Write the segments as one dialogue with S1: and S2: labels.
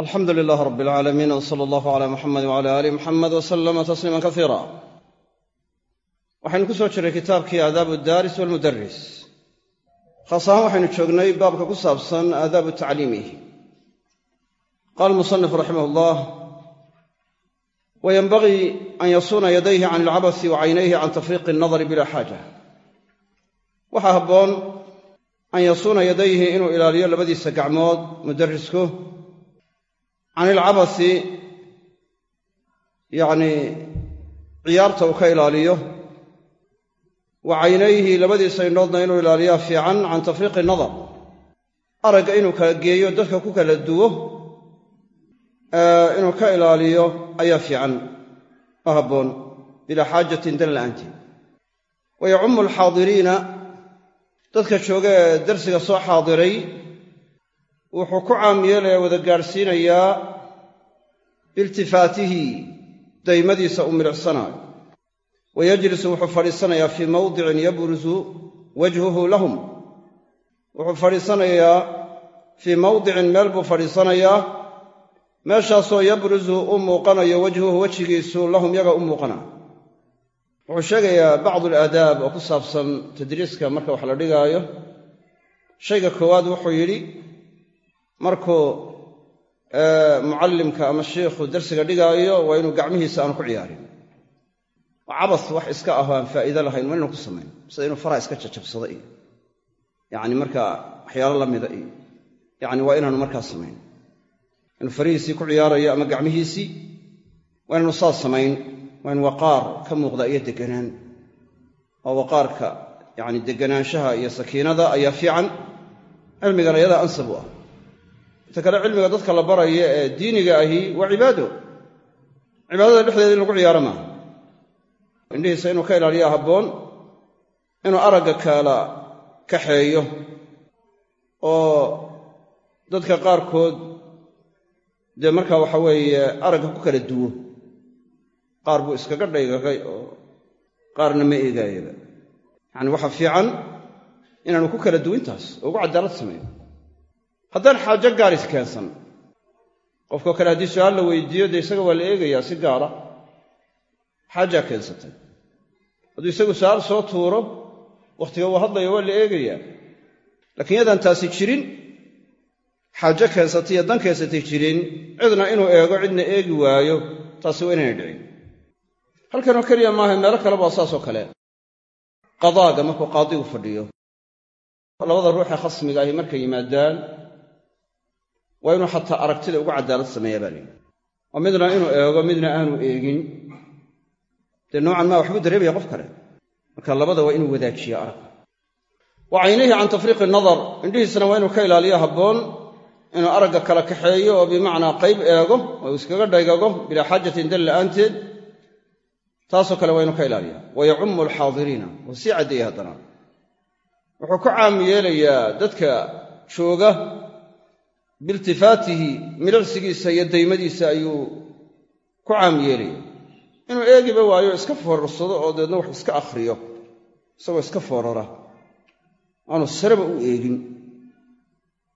S1: alxamdu lilaah rab alcaalamiin w sala allahu cala muxamed wcala aali muxamed w salama tasliima kasiira waxaynu ku soo jiray kitaabkii aadaabu daaris walmudaris khaas ahaan waxaynu joognay baabka ku saabsan aadaabu tacliimih qaala musanif raximah allah wayenbagii an yasuuna yadayhi can alcabasi wa caynayhi can tafriiqi annadari bila xaaja waxaa habboon an yasuuna yadayhi inuu ilaaliyo labadiisa gacmood mudarisku can ilcabasi yacnii ciyaarta uu ka ilaaliyo wa caynayhi labadiisa indhoodna inuu ilaaliyaa fiican can tafriiqi nadar. Aragga inuu kala geeyo dadka ku kala duwo inuu ka ilaaliyo ayaa fiican oo habboon bilaa xaajatin dan la'aanteed wa yacumu alxaadiriina dadka jooga ee darsiga soo xaadiray wuxuu ku caam yeelaya wada gaadhsiinayaa biiltifaatihi daymadiisa uu midhicsanaayo wa yajlisu wuxuu fadhiisanayaa fii mawdicin yabrusu wajhuhu lahum. Wuxuu fadhiisanayaa fii mawdicin meel buu fadhiisanayaa. Meeshaasoo yabrusu u muuqanayo wajhuhu wejigiisu lahum yaga u muuqana wuxuu sheegayaa bacdu alaadaab oo ku saabsan tadriiska marka wax la dhigaayo. Shayga koowaad wuxuu yidhi markuu mucallimka ama shiikhu darsiga dhigaayo waa inuu gacmihiisa aanu ku ciyaarin. Cabas wax iska aho aan faa'iido lahayn waa ku samayn sida inuu faraha iska jajabsado iyo yacni markaa waxyaalo la mida iyo yacni waa inaanu markaa samayn inuu farihiisii ku ciyaarayo ama gacmihiisii waa inanu saas samayn waa in waqaar ka muuqda iyo deganaan oo waqaarka yacni deganaanshaha iyo sakiinada ayaa fiican. Cilmigana iyadaa ansab u ah inta kale cilmiga dadka la baraya ee diiniga ahi waa cibaado. Cibaadada dhexdeeda in lagu ciyaaro maaha. Indhihiisa inuu ka ilaaliyaa habboon inuu aragga kala kaxeeyo oo dadka qaarkood dee markaa waxa weeye aragga ku kala duwo. Qaar buu iskaga dhaygagay oo qaarna ma eegaayaba yacani waxa fiican inaanu ku kala duwintaas oo ugu cadaalad sameeyo haddaan xaajo gaaris keensan qofkao kale haddii su'aal la weydiiyo dee isaga waa la eegayaa si gaara. Xaajaa keensatay. Hadduu isagu su'aal soo tuuro wakhtiga uu hadlayo waa la eegayaa. Laakiin yadaan taasi jirin xaajo keensatay iyo dan keensatay jirin cidna inuu eego cidna eegi waayo taasi waa inayna dhicin. Halkanoo keliya maaha meelo kaleba waa saasoo kale. Qadaaga markuu qaadigu fadhiyo labada ruuxee khasmiga ahi markay yimaadaan waa inuu xataa aragtida ugu cadaalad sameeyaa baa layidhi. Oo midna inuu eego midna aanu eegin. Dee noocan maa waxbuu dareemaya qof kale. Marka labada waa inuu wadaajiya aragga wa caynayhi can tafriiqi nadar. Indhihiisana waa inuu ka ilaaliyo habboon inuu aragga kala kaxeeyo oo bimacnaa qayb eego oo iskaga dhaygago bilaa xaajatin dan la'aanteed taasoo kale waa inuu ka ilaaliya wa yacumu alxaadiriina. Wuu sii caddeeyey haddana. Wuxuu ku caam yeelayaa dadka jooga biiltifaatihi milicsigiisa iyo daymadiisa ayuu ku caam yeelaya inuu eegiba waayo iska foorarsado oo deedna wax iska akhriyo isagoo iska foorara. Aanu sareba u eegin.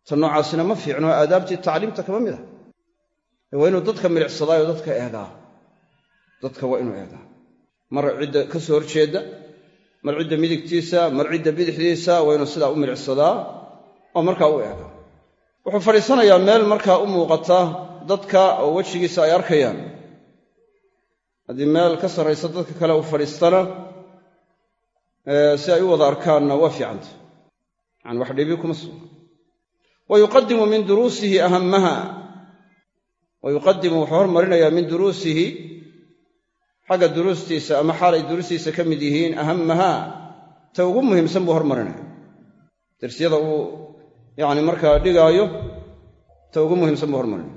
S1: Ta noocaasina ma fiicno aadaabtii tacliimta kama mid ah. Waa inuu dadka milicsadaayo dadka eegaa. Dadka waa inuu eegaa. Mar cidda ka soo horjeedda mar cidda midigtiisa mar cidda bidixdiisa waa inuu sidaa u milicsadaa oo markaa u eega wuxuu fadhiisanayaa meel markaa u muuqata dadka oo wejigiisa ay arkayaan. Haddii meel ka sarraysa dadka kale uu fadhiistana si ay u wada arkaanna waa fiicanta. Yani wax dhibi kuma sugna wa min duruusihi ahammaha. Wa wuxuu hormarinayaa min duruusihi xagga duruustiisa ama xaal ay duruustiisa ka mid yihiin ahammaha. Ta ugu muhiimsan buu hormarinaya darsiyada uu yacni markaa dhigaayo ta ugu muhiimsan buu hormarinaya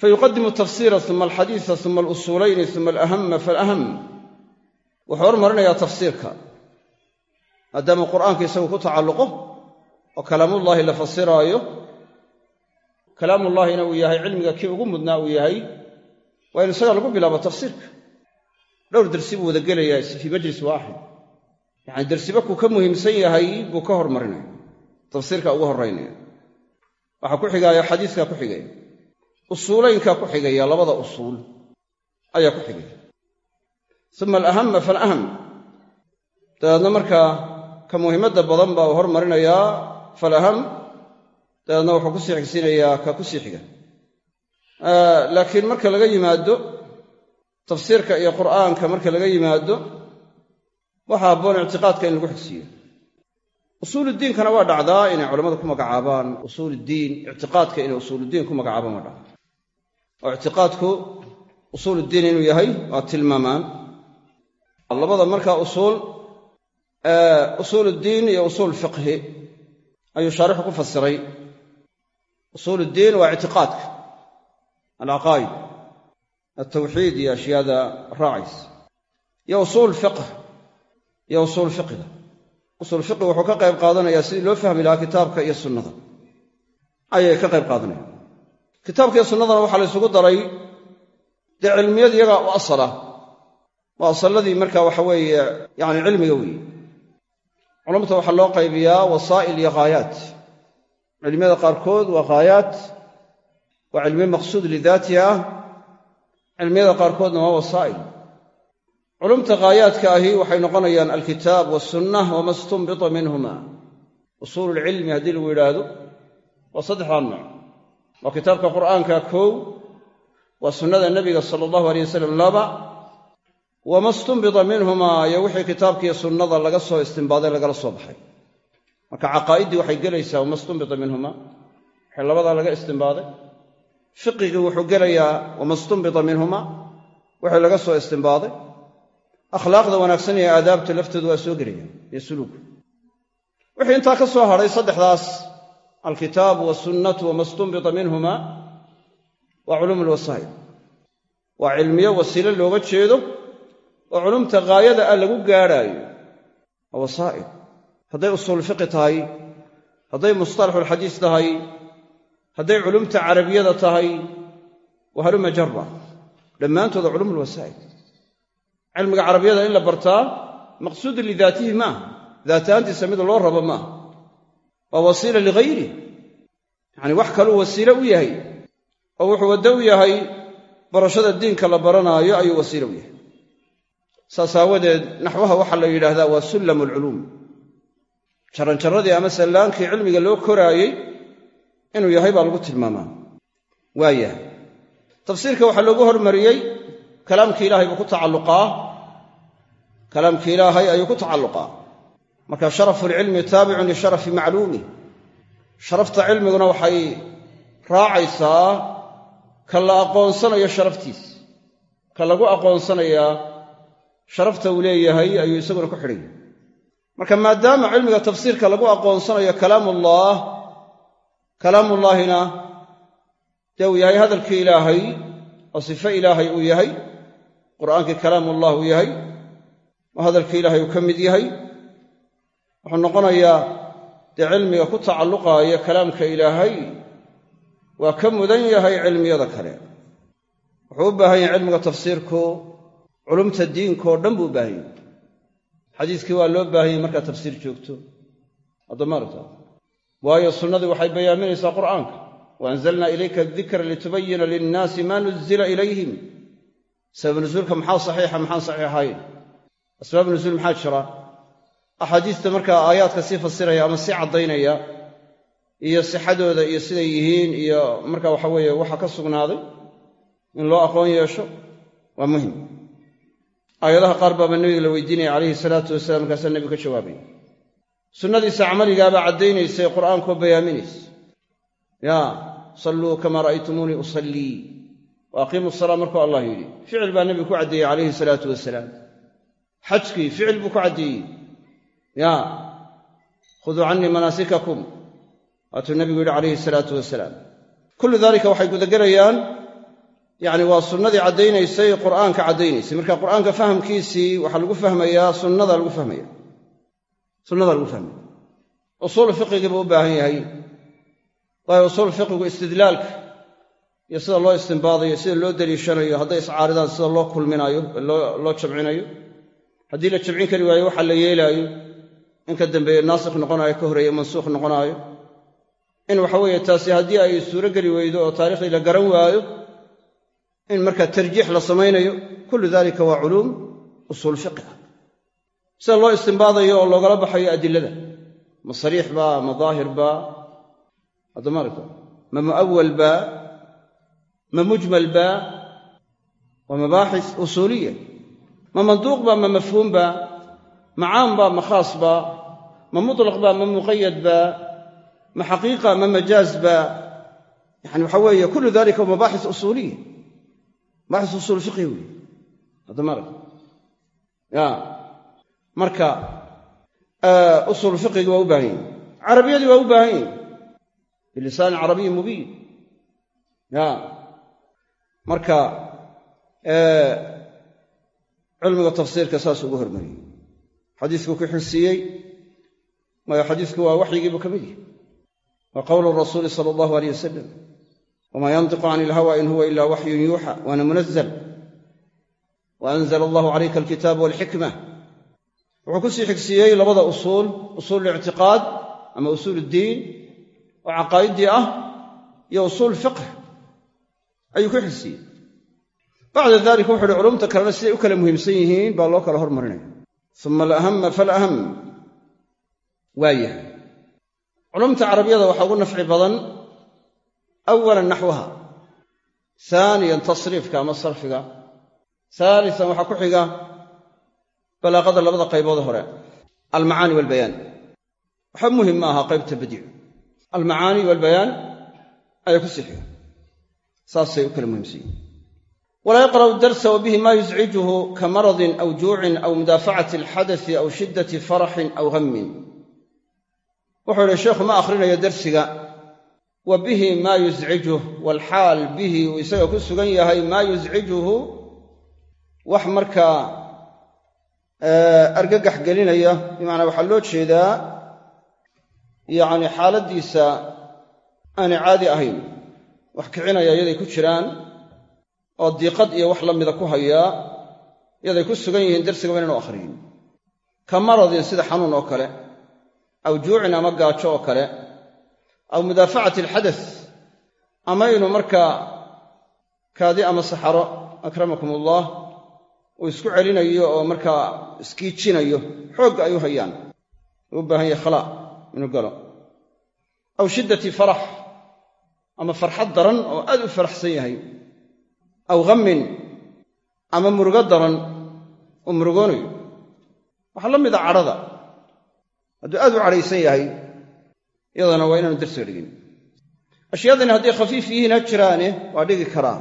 S1: fa yuqadimu tafsiira uma alxadiisa uma alusuulayni uma alahama faalaham wuxuu hormarinayaa tafsiirka. Maadaama qur'aanka isagu ku tacalluqo oo kalaamullaahi la fasiraayo kalaamullaahina uu yahay cilmiga kii ugu mudnaa uu yahay waa in isaga lagu bilaabo tafsiirka. Dhowr dersi buu wada gelayaa fii majlis waaxid yacani dersiba kuu ka muhiimsan yahay buu ka hormarinaya tafsiirka ugu horraynaya waxaa ku xigaaya xadiiskaa ku xigaya usuulaynkaa ku xigaya labada usuul ayaa ku xigaya uma alahama falaham dabeedna markaa ka muhimadda badan baa uu hormarinayaa falaham dabeedna wuxuu ku sii xigsiinayaa ka ku sii xiga. Laakiin marka laga yimaado tafsiirka iyo qur'aanka marka laga yimaado waxaa habboon ictiqaadka in lagu xigsiiyo usuuluddiinkana waa dhacdaa inay culammadu ku magacaabaan usuuluddiin ictiqaadka inay usuuluddiin ku magacaabaan waa dhacdaa oo ictiqaadku usuuluddiin inuu yahay waa tilmaamaan. Labada markaa usuul usuuluddiin iyo usuul fiqhi ayuu shaarixu ku fasiray. Usuuluddiin waa ictiqaadka alcaqaa'id altawxiid iyo ashyaada raacaysa. Iyo usuul fiqh iyo usuul fiqiga usuul fiqi wuxuu ka qayb qaadanayaa sidii loo fahmi lahaa kitaabka iyo sunnada. Ayay ka qayb qaadanayaan. Kitaabka iyo sunnadana waxaa la ysugu daray dee cilmiyad iyagaa u asala waa asalladii marka waxa weeye yacni cilmiga weeye. Culumta waxaa loo qaybiyaa wasaa'il iyo ghaayaat cilmiyada qaarkood waa ghaayaat waa cilmiye maqsuud lidaatiha ah cilmiyada qaarkoodna waa wasaa'il culumta ghaayaadka ahi waxay noqonayaan alkitaab wasunnah wama stunbita minhuma. Usuululcilmi haddii lagu yidhaahdo waa saddexdaa nooc. Waa kitaabka qur'aanka kow waa sunnada nebiga sala allahu alay wasalam laba wama stunbita minhumaa iyo wixii kitaabkiiyo sunnada laga soo istimbaaday lagala soo baxay. Marka caqaa'iddii waxay gelaysaa wama stunbita minhuma waxay labadaa laga istimbaaday fiqigii wuxuu gelayaa wama stunbita minhuma wixii laga soo istimbaaday akhlaaqda wanaagsan iyo aadaabta laftoodu waa soo gelayaan iyo suluuku wixii intaa ka soo hadhay saddexdaas alkitaabu wama stunbita minhuma waa culuum alwasaa'il waa cilmiyo wasiilo looga jeedo oo culumta ghaayada ah lagu gaadhaayo waa wasaa'il. Hadday usuul fiqi tahay hadday mustalaxulxadiis tahay hadday culumta carabiyada tahay wa haluma jarra dhammaantooda culuum alwasaa'il cilmiga carabiyada in la bartaa maqsuudu lidaatihi maaha daatahaantiisa mid loo rabo maaha waa wasiila lighayrih yacani wax kaluu wasiile u yahay oo wuxuu waddo u yahay barashada diinka la baranaayo ayuu wasiile u yahay. Saas aawadeed naxwaha waxaa la yidhaahdaa waa sullamu alculuum jaranjarradii ama sallaankii cilmiga loo koraayey inuu yahay baa lagu tilmaamaa. Waayahay. Tafsiirka waxaa loogu hormariyey kalaamkii ilaahay buu ku tacalluqaa kalaamkii ilaahay ayuu ku tacalluqaa. Marka sharafu lcilmi taabicun lisharafi macluumih sharafta cilmiguna waxay raacaysaa ka la aqoonsanayo sharaftiis. Ka lagu aqoonsanayaa sharafta uu leeyahay ayuu isaguna ku xidhanya marka maadaama cilmiga tafsiirka lagu aqoonsanayo kalaamullaah kalaamullaahina dee uu yahay hadalkii ilaahay oo sifo ilaahay uu yahay qur'aankii kalaamullah uu yahay oo hadalkii ilaahay uu ka mid yahay wuxuu noqonayaa dee cilmiga ku tacalluqaaya kalaamka ilaahay waa ka mudan yahay cilmiyada kale. Wuxuu u baahan yahay cilmiga tafsiirku culumta diinkaoo dhan buu u baahan yahay. Xadiiskii waa loo baahan yahay markaad tafsiir joogto. Addamaarta waayo sunnadii waxay bayaaminaysaa qur'aanka. Wa anzalnaa ilayka adikra litubayina linnaasi maa nuzila ilayhim. Sabab nuzuulka maxaa saxiixa maxaan saxiixayn asbaab nuzuul maxaa jira? Axaadiista markaa aayaadka sii fasiraya ama sii caddaynaya iyo sixadooda iyo siday yihiin iyo marka waxa weeye waxa ka sugnaaday in loo aqoon yeesho waa muhiim. Aayadaha qaar baaba nebiga la weydiinaya calayhi salaatu wasalaam markaasaa nebigu ka jawaabaya sunnadiisa camaligaabaa caddaynaysay qur'aankoo bayaaminaysa yaa salluu kamaa ra'aytumuunii usallii. Wa aqiimu salaa markuu allah yidhi. Ficil baa nebigu ku caddeeyey calayhi salaatu wasalaam xajkii ficil buu ku caddeeyey yaa khuduu cannii manaasikakum waatuu nebigu yidhi calayhi salaatu wasalaam. Kullu daalika waxay gudagelayaan yacni waa sunnadii caddaynaysay qur'aanka caddaynaysay. Marka qur'aanka fahamkiisii waxaa lagu fahmayaa sunnada lagu fahmaya sunnada lagu fahmaya usuul fiqigii u baahan yahay. Waayo usuul fiqigu istidlaalka iyo sida loo istimbaadayo sida loo deliishanayo hadday iscaaridaan sida loo kulminaayo loo jamcinayo haddii la jamcin kari waayo waxa la yeelaayo in ka dambeeye naasikh noqonaayo ka horeeye mansuukh noqonaayo. In waxa weeye taasi haddii ay suuro geli weydo oo taarikhdii la garan waayo in markaa tarjiix la samaynayo kullu dalika waa culuum usuul fiqi ah sida loo istimbaadayo oo loogala baxayo adilada. Ma sariix baa ma daahir addamarka ma mu'awal baa ma mujmal baa waa mabaaxis usuuliya ma manduuq baa ma mafhuum baa ma caam baa ma khaas baa ma mutlaq baa ma muqayad baa ma xaqiiqa ma majaaz baa yani waxa weeye kullu dalika waa mabaaxis usuuliya mabaaxis usuul fiqhi wey addamarka ya. Marka usuul fiqigi waa u baahan yihiin carabiyadii waa u baahan yihiin bilisaanin carabiyin mubiin. Ya. Marka cilmiga tafsiirka saas ugu hormariyey xadiiskuu ku xirsiiyey maayo xadiisku waa waxyigiibu ka mid yahay. Wa qowlu rasuuli sala allahu aleyh wasalam wamaa yantiqu can ilhawa in huwa ila waxyun yuuxa waana munazal wa anzala allahu calayka alkitaaba walxikma wuxuu ku sii xigsiiyey labada usuul usuul lictiqaad ama usuul uddiin oo caqaa'iddii ah iyo usuul fiqh. Ayuu ku xigsiiyey bacda dalika wuxu uhi culumta kalena siday u kala muhiimsan yihiin baa loo kala hormarinaya. Uma alahama falaham waa yahay. Culumta carabiyada waxaa ugu nafci badan awalan naxwaha. Haaniyan tasriifka ama sarfiga. Haalisan waxaa ku xiga balaaqada labada qaybood hore. Almacaani walbayaan. Waxba muhiim ma aha qaybta badiicu almacaani walbayaan ayaa ku sii xiga saasay u kala muhiimsan yihiin walaa yaqra'u darsa wa bihi ma yuscijuhu ka maradin aw juucin aw mudaafacati alxadasi aw shiddati faraxin aw hammin wuxuu yidhi sheekhu ma akhrinayo darsiga. Wa bihi maa yuscijuh walxaal bihi uu isaga ku sugan yahay maa yuscijuhu wax markaa argagax gelinaya bimacnaa waxaa loo jeedaa yacni xaaladdiisa aanay caadi ahayn. Wax kicinaya yaday ku jiraan oo diiqad iyo wax la mida ku hayaa yaday ku sugan yihiin darsiga waa inaynu akhriyin. Ka maradin sida xanuun oo kale aw juucin ama gaajo oo kale aw mudaafacati alxadas ama inuu markaa kaadi ama saxaro akramakum ullah uu isku celinayo oo markaa iskiijinayo xoogga ay u hayaan. Uu u baahan yahay khalaa inuu galo. Aw shiddati farax ama farxad daran oo aad u faraxsan yahay aw ghammin ama murugo daran uu murugoonayo. Waxaa la mida cadhada. Hadduu aad u cadhaysan yahay iyadana waa inaanu darsiga dhigin. Ashyaadani hadday khafiif yihiin ha jiraane waa dhigi karaa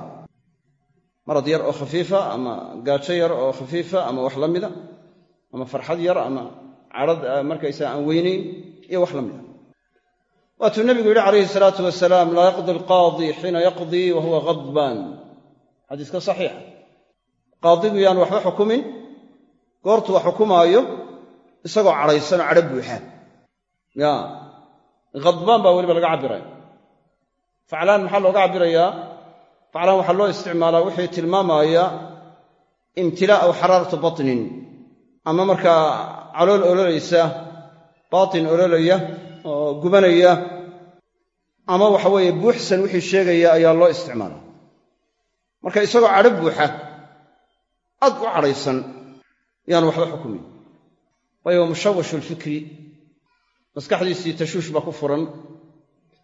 S1: marad yar oo khafiifa ama gaajo yar oo khafiifa ama wax la mida ama farxad yar ama cadhad markaysaa aan weynayn iyo wax la mida. Waatuu nebigu yidhi calayhi salaatu wasalaam laa yaqdi alqaadi xiina yaqdii wa huwa ghadbaan xadiiska saxiixa. Qaadigu yaan waxba xukumin goortu wax xukumaayo isagoo cadhaysanoo cadho buuxa ya khadbaan baa weliba laga cabbiray. Faclaan maxaa looga cabbirayaa faclaan waxaa loo isticmaalaa wixii tilmaamaya imtilaa aw xaraaratu batnin. Ama markaa calool ololaysa baatin ololaya oo gubanaya ama waxa weeye buuxsan wixii sheegaya ayaa loo isticmaalaa marka isagoo cadho buuxa aad u cadhaysan yaanu waxba xukumin. Waayo waa mushawashu lfikri maskaxdiisii tashuush baa ku furan.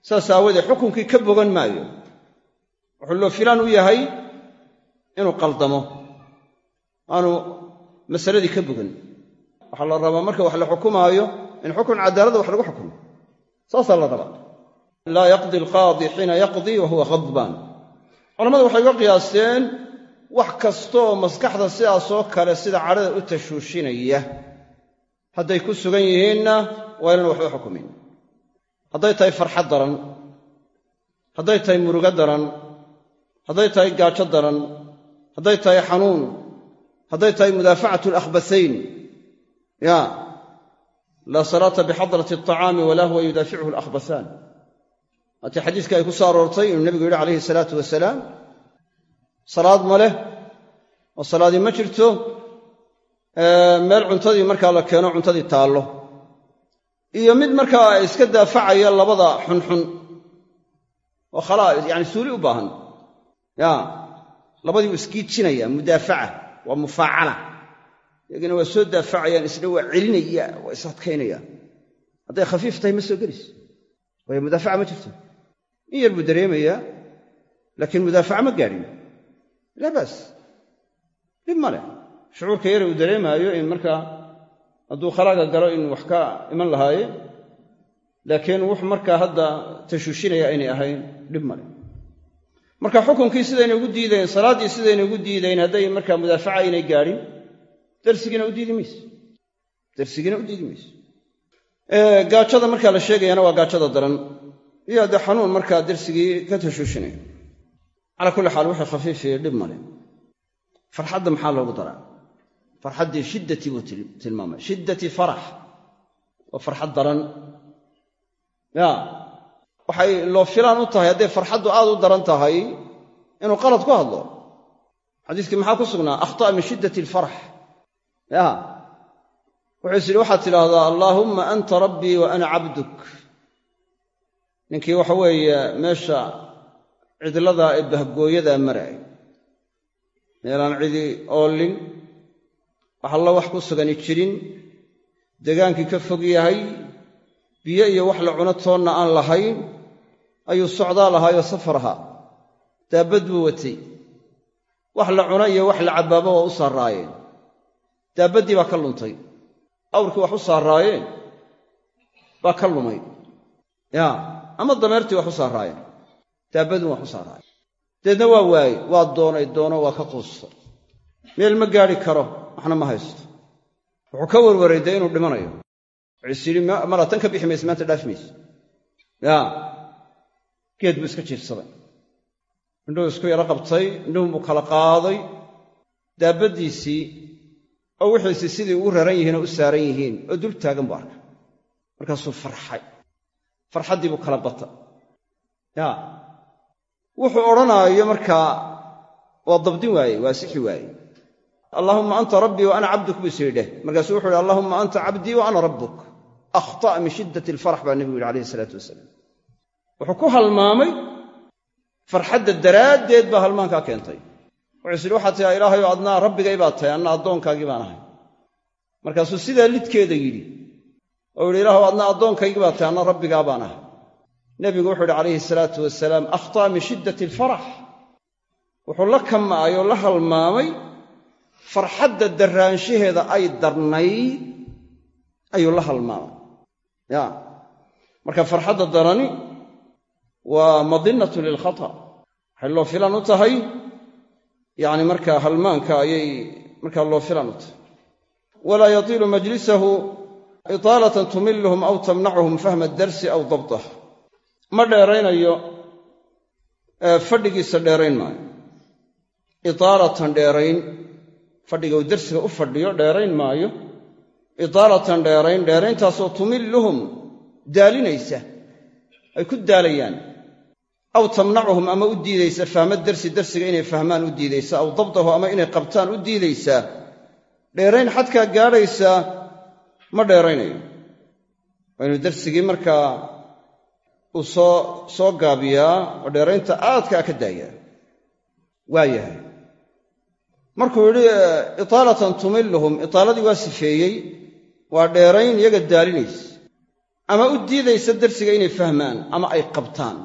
S1: Saas aawoodee xukunkii ka bogan maayo. Wuxuu loo filaan u yahay inuu qaldamo. Aanu masaladii ka bogan. Waxaa la rabaa marka wax la xukumaayo in xukun cadaalada wax lagu xukumo. Saasaa la rabaa. Laa yaqdi alqaadi xiina yaqdii wa huwa khadbaan culammadu waxay uga qiyaasteen wax kastaoo maskaxda sidaasoo kale sida cadhada u tashuushinaya hadday ku sugan yihiinna waa inaan waxba xukumin. Hadday tahay farxad daran hadday tahay murugo daran hadday tahay gaajo daran hadday tahay xanuun hadday tahay mudaafacatu alakhbasayn ya laa salaata bixadrati alطacaami walaa huwa yudaaficuhu alakhbasaan waatii xadiiskii ay ku soo aroortay inuu nebigu yidhi calayhi salaatu wasalaam salaad ma leh oo salaadii ma jirto meel cuntadii markaa la keeno cuntadii taallo. Iyo mid markaa iska daafacaya labada xunxun oo khalaa yani suuli u baahan. Ya labadii u isgiijinaya mudaafaca waa mufaacala. Iyagina waa soo daafacayaan isna waa celinaya waa is adkaynaya. Hadday khafiif tahay ma soo gelis. Waayo mudaafaca ma jirto in yar buu dareemayaa laakiin mudaafaca ma gaadhin laa baas. Dhib ma leh. Shucuurka yare uu dareemaayo in markaa hadduu khalaaga galo in wax ka iman lahaaye laakiin wux markaa hadda tashuushinaya aynay ahayn dhib male marka xukunkii sidayna ugu diidayn salaaddii sidayna ugu diidayn hadday markaa mudaafaca aynay gaadhin darsigiina u diidi mayso. Darsigiina u diidi mayso. Gaajada markaa la sheegayana waa gaajada daran iyo haddee xanuun markaa darsigii ka tashuushinaya calaa kulli xaal wixii khafiifiye dhib male. Farxadda maxaa loogu daraa? Farxaddii shiddati buu tilmaamay. Shiddati farax. Waa farxad daran. Ya. Waxay loo filaan u tahay hadday farxaddu aad u daran tahay inuu qalad ku hadlo. Xadiiskii maxaa ku sugnaa? Akhta'a min shiddati alfarax. Ya. Wuxuu is yidhi waxaad tidhaahdaa allaahumma anta rabbii wa ana cabduk ninkii waxa weeye meesha cidladaa ee bahgooyadaa maraay meelaan cidi oolin wax alla wax ku sugani jirin degaankii ka fog yahay biyo iyo wax la cuno toonna aan lahayn ayuu socdaa lahaayoo safar ahaa. Daabbad buu watay. Wax la cuno iyo wax la cabbaaba waa u saarraayeen daabaddii baa ka luntay. Awrkii wax u saarraayeen baa ka lumay. Yaa ama dameertii wax u saarraayeen daabbadun wax u saarraayeen deedna waa waayey waa doonay doono waa ka quustay meel ma gaadhi karo waxna ma haysto. Wuxuu ka warwaray dee inuu dhimanayo. Wuxuu is yidhi mara tan ka bixi mayse maanta dhaafi mayse. Yaa geed buu iska jiifsaday. Indhuhu isku yaro qabtay indhuhun buu kala qaaday. Daabaddiisii oo wixiisii sidii ugu raran yihiin oo u saaran yihiin oo dul taagan buu arkay markaasuu farxay farxaddii buu kala bata yaa wuxuu odhanaayo markaa waa dabdin waayey waa sixi waayey allaahumma anta rabbii wa ana cabduk buu is yidhi. Dheh markaasuu wuxu uhi allahumma anta cabdii wa ana rabbuk. Akhta' min shiddati alfarax baa nebigu yidhi alayhi isalaatu wasalaam. Wuxuu ku halmaamay farxadda daraaddeed baa halmaankaa keentay. Wuxuu is yidhi waxaad tihaa ilaahayoo adnaa rabbigay baad tahay anna addoonkaagii baan ahay. Markaasuu sidaa lidkeeda yidhi oo yidhi ilaahu adna addoonkaygii baad tahay anna rabbigaa baan ahay. Nebigu wuxuu yidhi calayhi salaatu wasalaam akhtaa min shiddati alfarax. Wuxuu la kamaay oo la halmaamay farxadda darraanshaheeda ay darnayd ayuu la halmaamay. Ya marka farxadda darani waa madinatu lilkhata. Waxay loo filan u tahay yacni markaa halmaanka ayay markaa loo filan u tahay. Walaa yatiilu majlisahu itaalatan tumiluhum aw tamnacuhum fahma darsi aw dabtah ma dheeraynayo fadhigiisa dheerayn maayo. Itaalatan dheerayn fadhiga uu darsiga u fadhiyo dheerayn maayo. Itaalatan dheerayn dheerayntaasoo tumiluhum daalinaysa ay ku daalayaan. Aw tamnacuhum ama u diidaysa fahma darsi darsiga inay fahmaan u diidaysa aw dabdahu ama inay qabtaan u diidaysaa dheerayn xadkaa gaadhaysaa ma dheeraynayo. Waa inuu darsigii markaa uu soo soo gaabiyaa oo dheeraynta aadkaa ka daayaa waa yahay. Markuu yidhi itaalatan tumiluhum itaaladii waa sifeeyey waa dheerayn iyaga daalinaysa. Ama u diidaysa darsiga inay fahmaan ama ay qabtaan.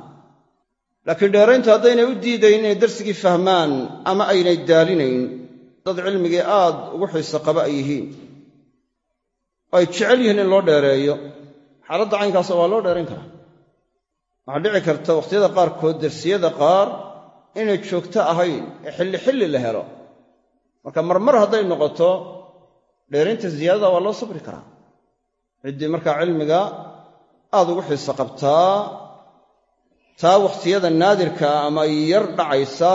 S1: Laakiin dheerayntu haddaynay u diidayn inay darsigii fahmaan ama aynay daalinayn dad cilmigii aad ugu xiise qaba ay yihiin ay jecel yihiin in loo dheereeyo. Xaaladda caynkaasa waa loo dheerayn karaa. Waxaa dhici karta wakhtiyada qaarkood darsiyada qaar inay joogto ahayn ee xilli xilli la helo. Marka marmar hadday noqoto dheeraynta ziyaadada waa loo sabri karaa. Ciddii markaa cilmiga aad ugu xiise qabtaa taa wakhtiyada naadirkaa ama yar dhacaysa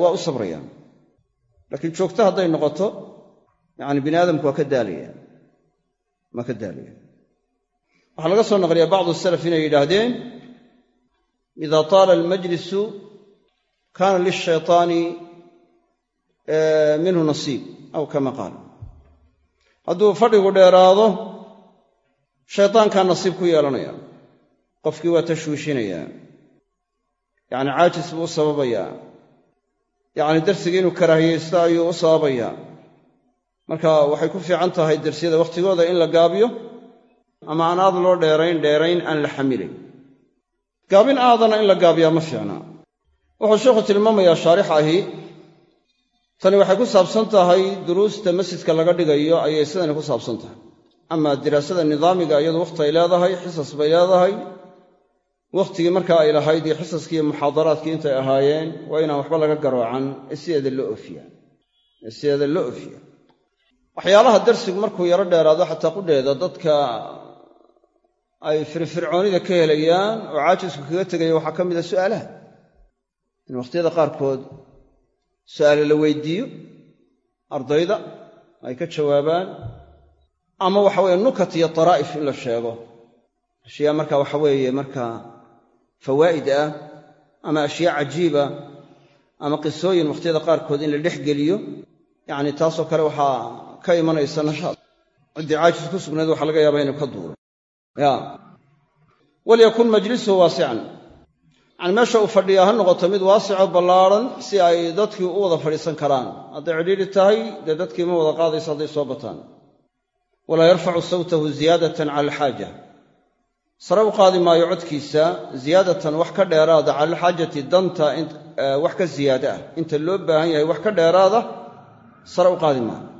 S1: waa u sabrayaan. Laakiin joogto hadday noqoto yacani bini aadamku waa ka daalaya. Waa ka daalaya. Waxaa laga soo naqliyaa bacdu salaf inay yidhaahdeen ida taala almajlisu kaana lishaytaani minhu nasiib aw kama qaal hadduu fadhigu dheeraado shaytaankaa nasiib ku yeelanaya. Qofkii waa tashwiishinayaa yacni caajis buu u sababayaa. Yacni darsigii inuu karaahiyeysto ayuu u sababayaa marka waxay ku fiican tahay darsiyada wakhtigooda in la gaabiyo ama aan aad loo dheerayn dheerayn aan la xamilayn gaabin aadana in la gaabiyaa ma fiicna. Wuxuu sheikhu tilmaamayaa shaarix ahi tani waxay ku saabsan tahay duruusta masjidka laga dhigayo ayay sidani ku saabsan tahay. Ama diraasada nidaamiga iyadu wakhti ay leedahay xisas bay leedahay. Wakhtigii markaa ay lahayd iyo xisaskii muxaadaraadkii intay ahaayeen waa inaan waxba laga garoocan ee sideeda loo ofiya waxyaalaha darsigu markuu yaro dheeraado xataa qudheeda dadka ay firfircoonida ka helayaan oo caajisku kaga tegaya waxaa ka mid a su'aalaha. In wakhtiyada qaarkood su'aale la weydiiyo ardayda ay ka jawaabaan ama waxa weeye nukat iyo taraa'if in la sheego. Ashyaa marka waxa weeye markaa fawaa'id ah ama ashyaa cajiiba ama qisooyin wakhtiyada qaarkood in la dhex geliyo yacni taasoo kale waxaa ka imanaysa nashaad ciddii caajis ku sugnayd waxaa laga yaabaa inuu ka duuro. Ya. Walyakun majlisuhu waasican yacni meesha uu fadhiyaa ha noqoto mid waasico ballaadhan si ay dadkii u wada fadhiisan karaan. Hadday cidhiidhi tahay dee dadkii ma wada qaadayso hadday soo bataan. Walaa yarfacu sawtahu ziyaadatan cala alxaaja. Sare u qaadi maayo codkiisa ziyaadatan wax ka dheeraada cala alxaajati danta wax ka ziyaada ah. Inta loo baahan yahay wax ka dheeraada sare u qaadi maayo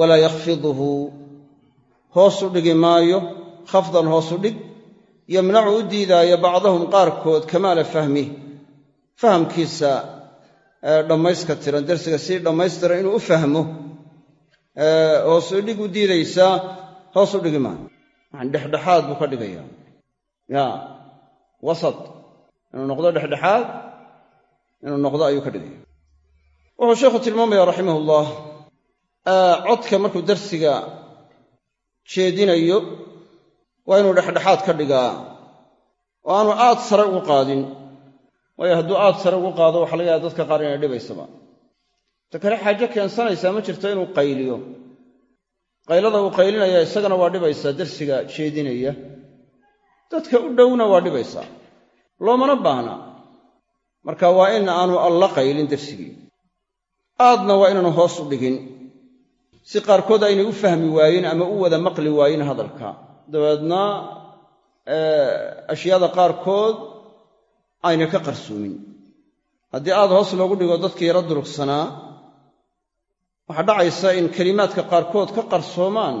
S1: walaa yakhfiduhu hoos u dhigi maayo khafdan hoosu dhig yamnacu u diidaayo bacdahum qaarkood kamaala fahmih fahamkiisa dhammayska tiran darsiga si dhammaystiran inuu u fahmo. Hoosu dhig u diidaysaa hoos u dhigi maayo. Yani dhexdhexaad buu ka dhigayaa. Ya wasat. Inuu noqdo dhexdhexaad inuu noqdo ayuu ka dhigaya wuxuu sheikhu tilmaamaya raximahullah codka markuu darsiga jeedinayo waa inuu dhexdhexaad ka dhigaa. Oo aanu aad sare ugu qaadin. Waayo hadduu aad sare ugu qaado waxa laga yaaba dadka qaar inay dhibaysaba. Ta kale xaajo keensanaysaa ma jirto inuu qayliyo. Qaylada uu qaylinaya isagana waa dhibaysaa darsiga jeedinaya. Dadka u dhowna waa dhibaysaa. Loomana baahna. Marka waa in aanu alla qaylin darsigii. Aadna waa inaanu hoos u dhigin si qaarkood aynay u fahmi waayin ama u wada maqli waayin hadalka. Dabeedna ashyaada qaarkood aynay ka qarsoomin. Haddii aad hoos loogu dhigo dadkii yaro durugsanaa waxaa dhacaysa in kelimaadka qaarkood ka qarsoomaan.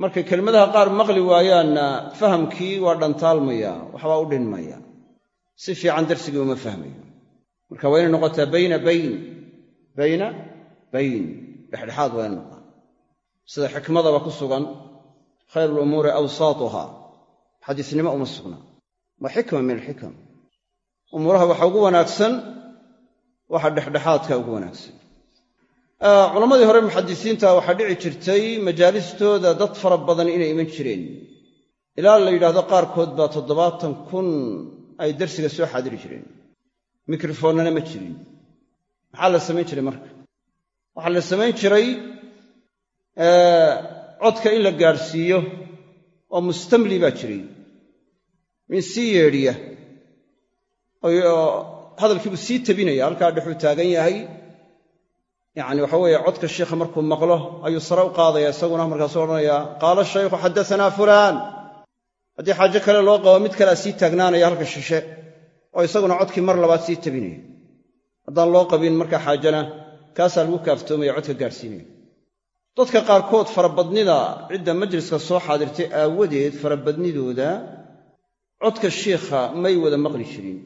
S1: Markay kelimadaha qaar maqli waayaanna fahamkii waa dhantaalmaya waxbaa u dhinmaya si fiican darsigii uma fahmayo. Marka waa inay noqotaa bayna bayn. Bayna bayn dhexdhexaad waa noqotaa sida xikmadaba ku sugan khayru lumuuri awsaatuha xadiisnimo uma sugna. Waa xikma min alxikam umuuraha waxa ugu wanaagsan waxa dhexdhexaadka ugu wanaagsan. Culammadii hore muxadisiinta waxaa dhici jirtay majaalistooda dad fara badan inay iman jireen. Ilaa la yidhaahdo qaarkood baa toddobaatan kun ay darsiga soo xaadiri jireen. Mikrofoonnana ma jirin. Maxaa la samayn jiray marka waxaa la samayn jiray codka in la gaadhsiiyo oo mustamli baa jiray. Min sii yeedhiya hadalkiibuu sii tabinaya halkaa dhexuu taagan yahay. Yacni waxa weeye codka sheikha markuu maqlo ayuu sare u qaadaya isaguna markaasuu odhanayaa qaala shaykhu xaddasanaa fulaan. Haddii xaajo kale loo qabo mid kalea sii taagnaanaya halka shishe oo isaguna codkii mar labaad sii tabinaya. Haddaan loo qabin markaa xaajana kaasaa lagu kaaftoomaya codka gaadhsiinaya dadka qaarkood farabadnida cidda majliska soo xaadirtay aawadeed farabadnidooda codka shiikha may wada maqli jirin.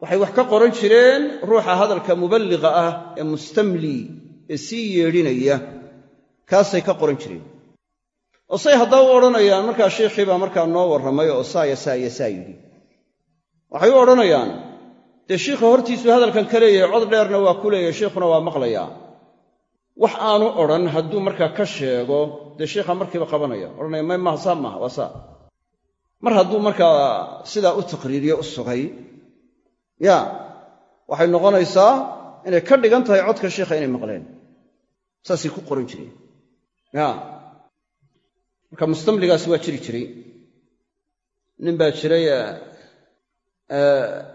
S1: Waxay wax ka qoran jireen ruuxa hadalka muballiqa ah ee mustamli ee sii yeedhinaya. Kaasay ka qoran jireen. Oo say haddaa u odhanayaan markaa sheikhii baa markaa noo warramay oo saaya saaya saa yidhi. Waxay u odhanayaan dee shiikha hortiisuu hadalkan ka leeyahay cod dheerna waa ku leeyahay sheikhuna waa maqlayaa. Wax aanu odhan hadduu markaa ka sheego dee sheikha markiiba qabanaya odhanaya may maaha saa maaha waa saa. Mar hadduu markaa sidaa u taqriiriyo u sugay ya waxay noqonaysaa inay ka dhigan tahay codka sheikha inay maqleen. Saasay ku qoran jireen ya marka mustamligaasi waa jiri jiray. Nin baa jiray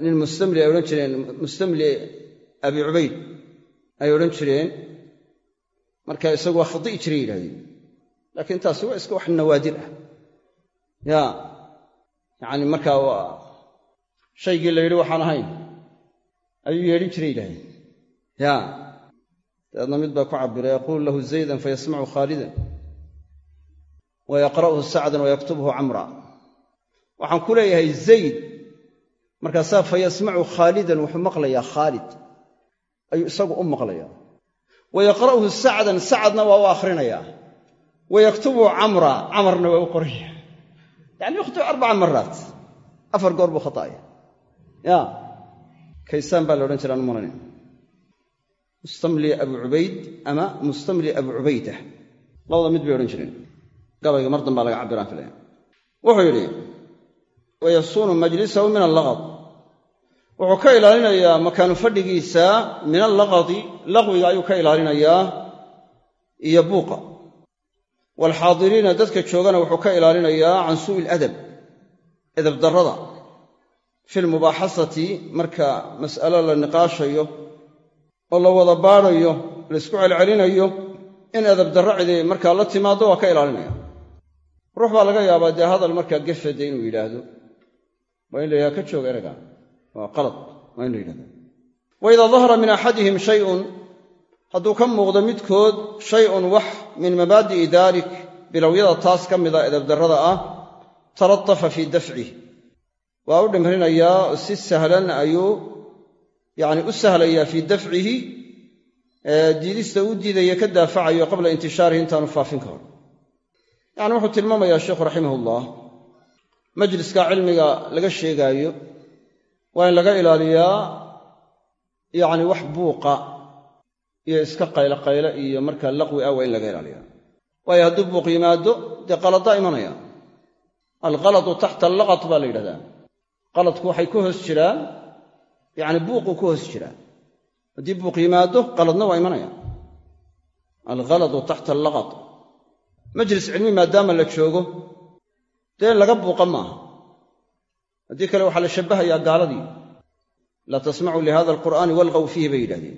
S1: nin mustamli ay odhan jireen. Mustamli abi cubayd ay odhan jireen. Marka isagu waa khadi'i jiray yidhahdeen. Laakiin taasi waa iska wax nawaadir ah. Ya yacni markaa waa shaygii la yidhi waxaan ahayn ayuu yeedhin jiray yidhahdeen. Ya dabeedna mid baa ku cabira yaquulu lahu zaydan fayasmacu khaalidan wa yaqra'uhu sacdan wayaktubhu camra. Waxaan ku leeyahay zayd markaasaa fa yasmacu khaalidan wuxuu maqlayaa khaalid ayuu isagu u maqlayaa. Wa yaqra'uhu sacdan sacadna waa u akhrinayaa wa yaktubuhu camra camarna waa u qoraya. Yani yukhtiu arbaca maraat afar goor buu khata'aya ya. Kaysaan baa la odhan jira malanaya mustamli abu cubayd ama mustamli abu cubaydah labada mid bay odhan jireen. Gabayga mar dambaa laga cabiraan filaya wuxuu yidhi wayasuunu majlisahu min allaqad wuxuu ka ilaalinayaa makaanu fadhigiisa min allaqadi laqwiga ayuu ka ilaalinayaa iyo buuqa. Waalxaadiriina dadka joogana wuxuu ka ilaalinayaa can suu'i iladab edab darrada. Fi lmubaaxasati marka mas'alo la niqaashayo oo la wada baadhayo laysku celcelinayo in edab darro cidi markaa la timaado waa ka ilaalinaya. Ruux baa laga yaabaa dee hadal markaa gefede inuu yidhaahdo. Waa in la ka jooga eraga waa qalad waa in la yidhahda wa idaa dahara min axadihim shayun hadduu ka muuqdo midkood shayun wax min mabaadi'i daalik bilowyada taas ka mida edabdarrada ah talatafa fii dafcih waa u dhimrinayaa oo si sahlan ayuu yacni u sahlayaa fii dafcihi diidista uu diidaya ka daafacayo qabla intishaarihi intaanu faafin ka hor. Yacni wuxuu tilmaamayaa sheikhu raximahullah majliska cilmiga laga sheegaayo waa in laga ilaaliyaa yacni wax buuqa iyo iska qayloqaylo iyo markaa laqwi ah waa in laga ilaaliyaa. Waayo hadduu buuq yimaado dee qaladaa imanaya. Alqaladu taxta allaqad baa la yidhahdaa. Qaladku waxay ku hoos jiraan yacni buuquu ku hoos jiraa haddii buuq yimaado qaladna waa imanaya. Alghaladu taxta allaqad majlis cilmi maadaama la joogo dee in laga buuqa maaha haddii kale waxaa la shabbahayaa gaaladii. Laa tasmacuu lihada alqur'aani walqaw fiihi bay yidhahdeen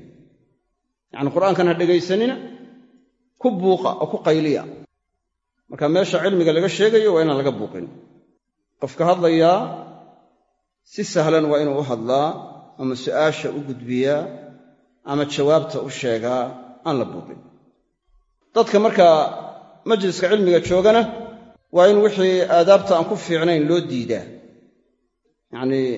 S1: yacni qur'aankan ha dhegaysanina ku buuqa oo ku qayliya. Marka meesha cilmiga laga sheegayo waa inaan laga buuqin. Qofka hadlayaa si sahlan waa inuu u hadlaa ama su'aasha u gudbiyaa ama jawaabta u sheegaa aan la buuqin. Dadka markaa majliska cilmiga joogana waa in wixii aadaabta aan ku fiicnayn loo diidaa yacnii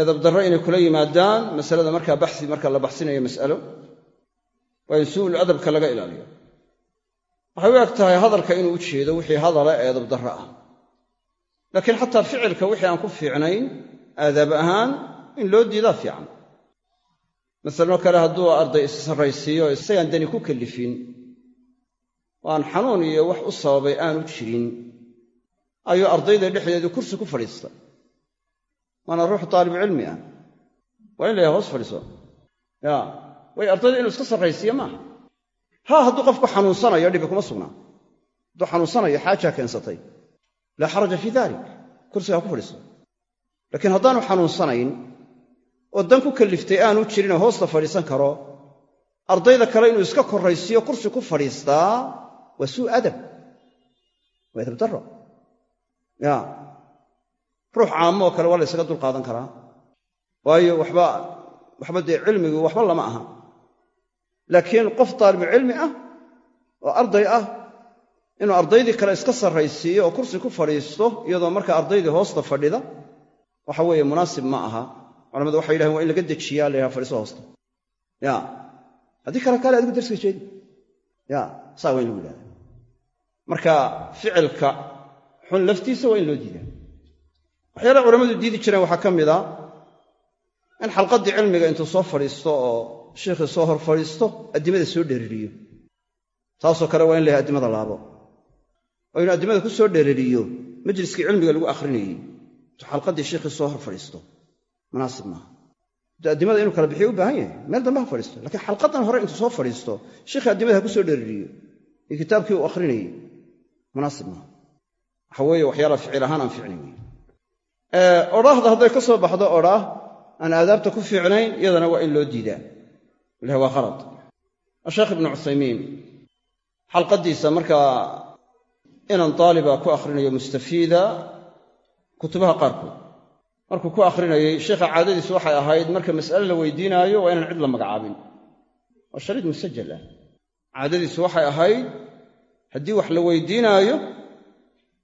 S1: edabdarro inay kula yimaadaan masalada markaa baxsi marka la baxsinayo mas'alo waa in su'ul adabka laga ilaaliyo. Waxay u eg tahay hadalka inuu u jeedo wixii hadala ee edabdarro ah. Laakiin xataa ficilka wixii aan ku fiicnayn aadaab ahaan in loo diidaa fiican. Masalanoo kale hadduu arday issarraysiiyo isagaan dani ku kallifin oo aan xanuun iyo wax u sababay aanu jirin ayuu ardayda dhexdeedu kursi ku fadhiista waana ruux taalibucilmi ah. Waa in la yahay hoos fadhiiso. Ya way ardayda inuu iska sarraysiiya maaha. Haa hadduu qofku xanuunsanayo dhibi kuma sugnaa hadduu xanuunsanayo xaajaa keensatay. Laa xaraja fii dalik kursiga ha ku fadhiiso. Laakiin haddaanu xanuunsanayn oo dan ku kalliftay aanu jirinoo hoosta fadhiisan karo ardayda kale inuu iska korraysiiyo kursi ku fadhiistaa waa suu adab. Waa edab darro ya. Ruux caamo oo kale waa la ysaga dulqaadan karaa. Waayo waxba waxba dee cilmigu waxba lama aha. Laakiin qof taalibucilmi ah oo arday ah inuu ardaydii kale iska sarraysiiyo oo kursi ku fadhiisto iyadoo marka ardaydii hoosta fadhida waxa weeye munaasib ma aha. Culamadu waxay yidhahen waa in laga dejiyaa la yhaha fadhiiso hoosta. Ya. Haddii kale kaale adigu darska jeedi. Ya saa waa lagu yidhahda marka ficilka xun laftiisa waa in loo diidaa. Waxyaalaha culammadu diidi jireen waxaa ka mid a in xalqaddii cilmiga intuu soo fadhiisto oo sheikhii soo hor fadhiisto addimada soo dheririyo taasoo kale waa in la yahay addimada laabo. Oo inuu addimada ku soo dheririyo majliskii cilmiga lagu akhrinayey. Intuu xalqaddii sheikhii soo hor fadhiisto. Munaasib maaha. Addimada inuu kala bixiyo u baahan yahay meel dambe ha fadhiisto. Lakiin xalqaddan hore intuu soo fadhiisto sheikhii addimada ha ku soo dheririyo iyo kitaabkii uu akhrinayey. Munaasib maaha waxa weeye ficil ahaan aan ficnayn wey odhaahda hadday ka soo baxdo odhaah aan aadaabta ku fiicnayn iyadana waa in loo diidaa. Ilahi waa khalad. Asheekh ibnu cuthaymiin xalqaddiisa markaa inan daaliba ku akhrinayo mustafiida kutubaha qaarkood. Markuu ku akhrinayay sheikha caadadiisu waxay ahayd marka mas'ale la weydiinaayo waa inaan cid la magacaabin. Waa shariid musajal ah. Caadadiisu waxay ahayd haddii wax la weydiinaayo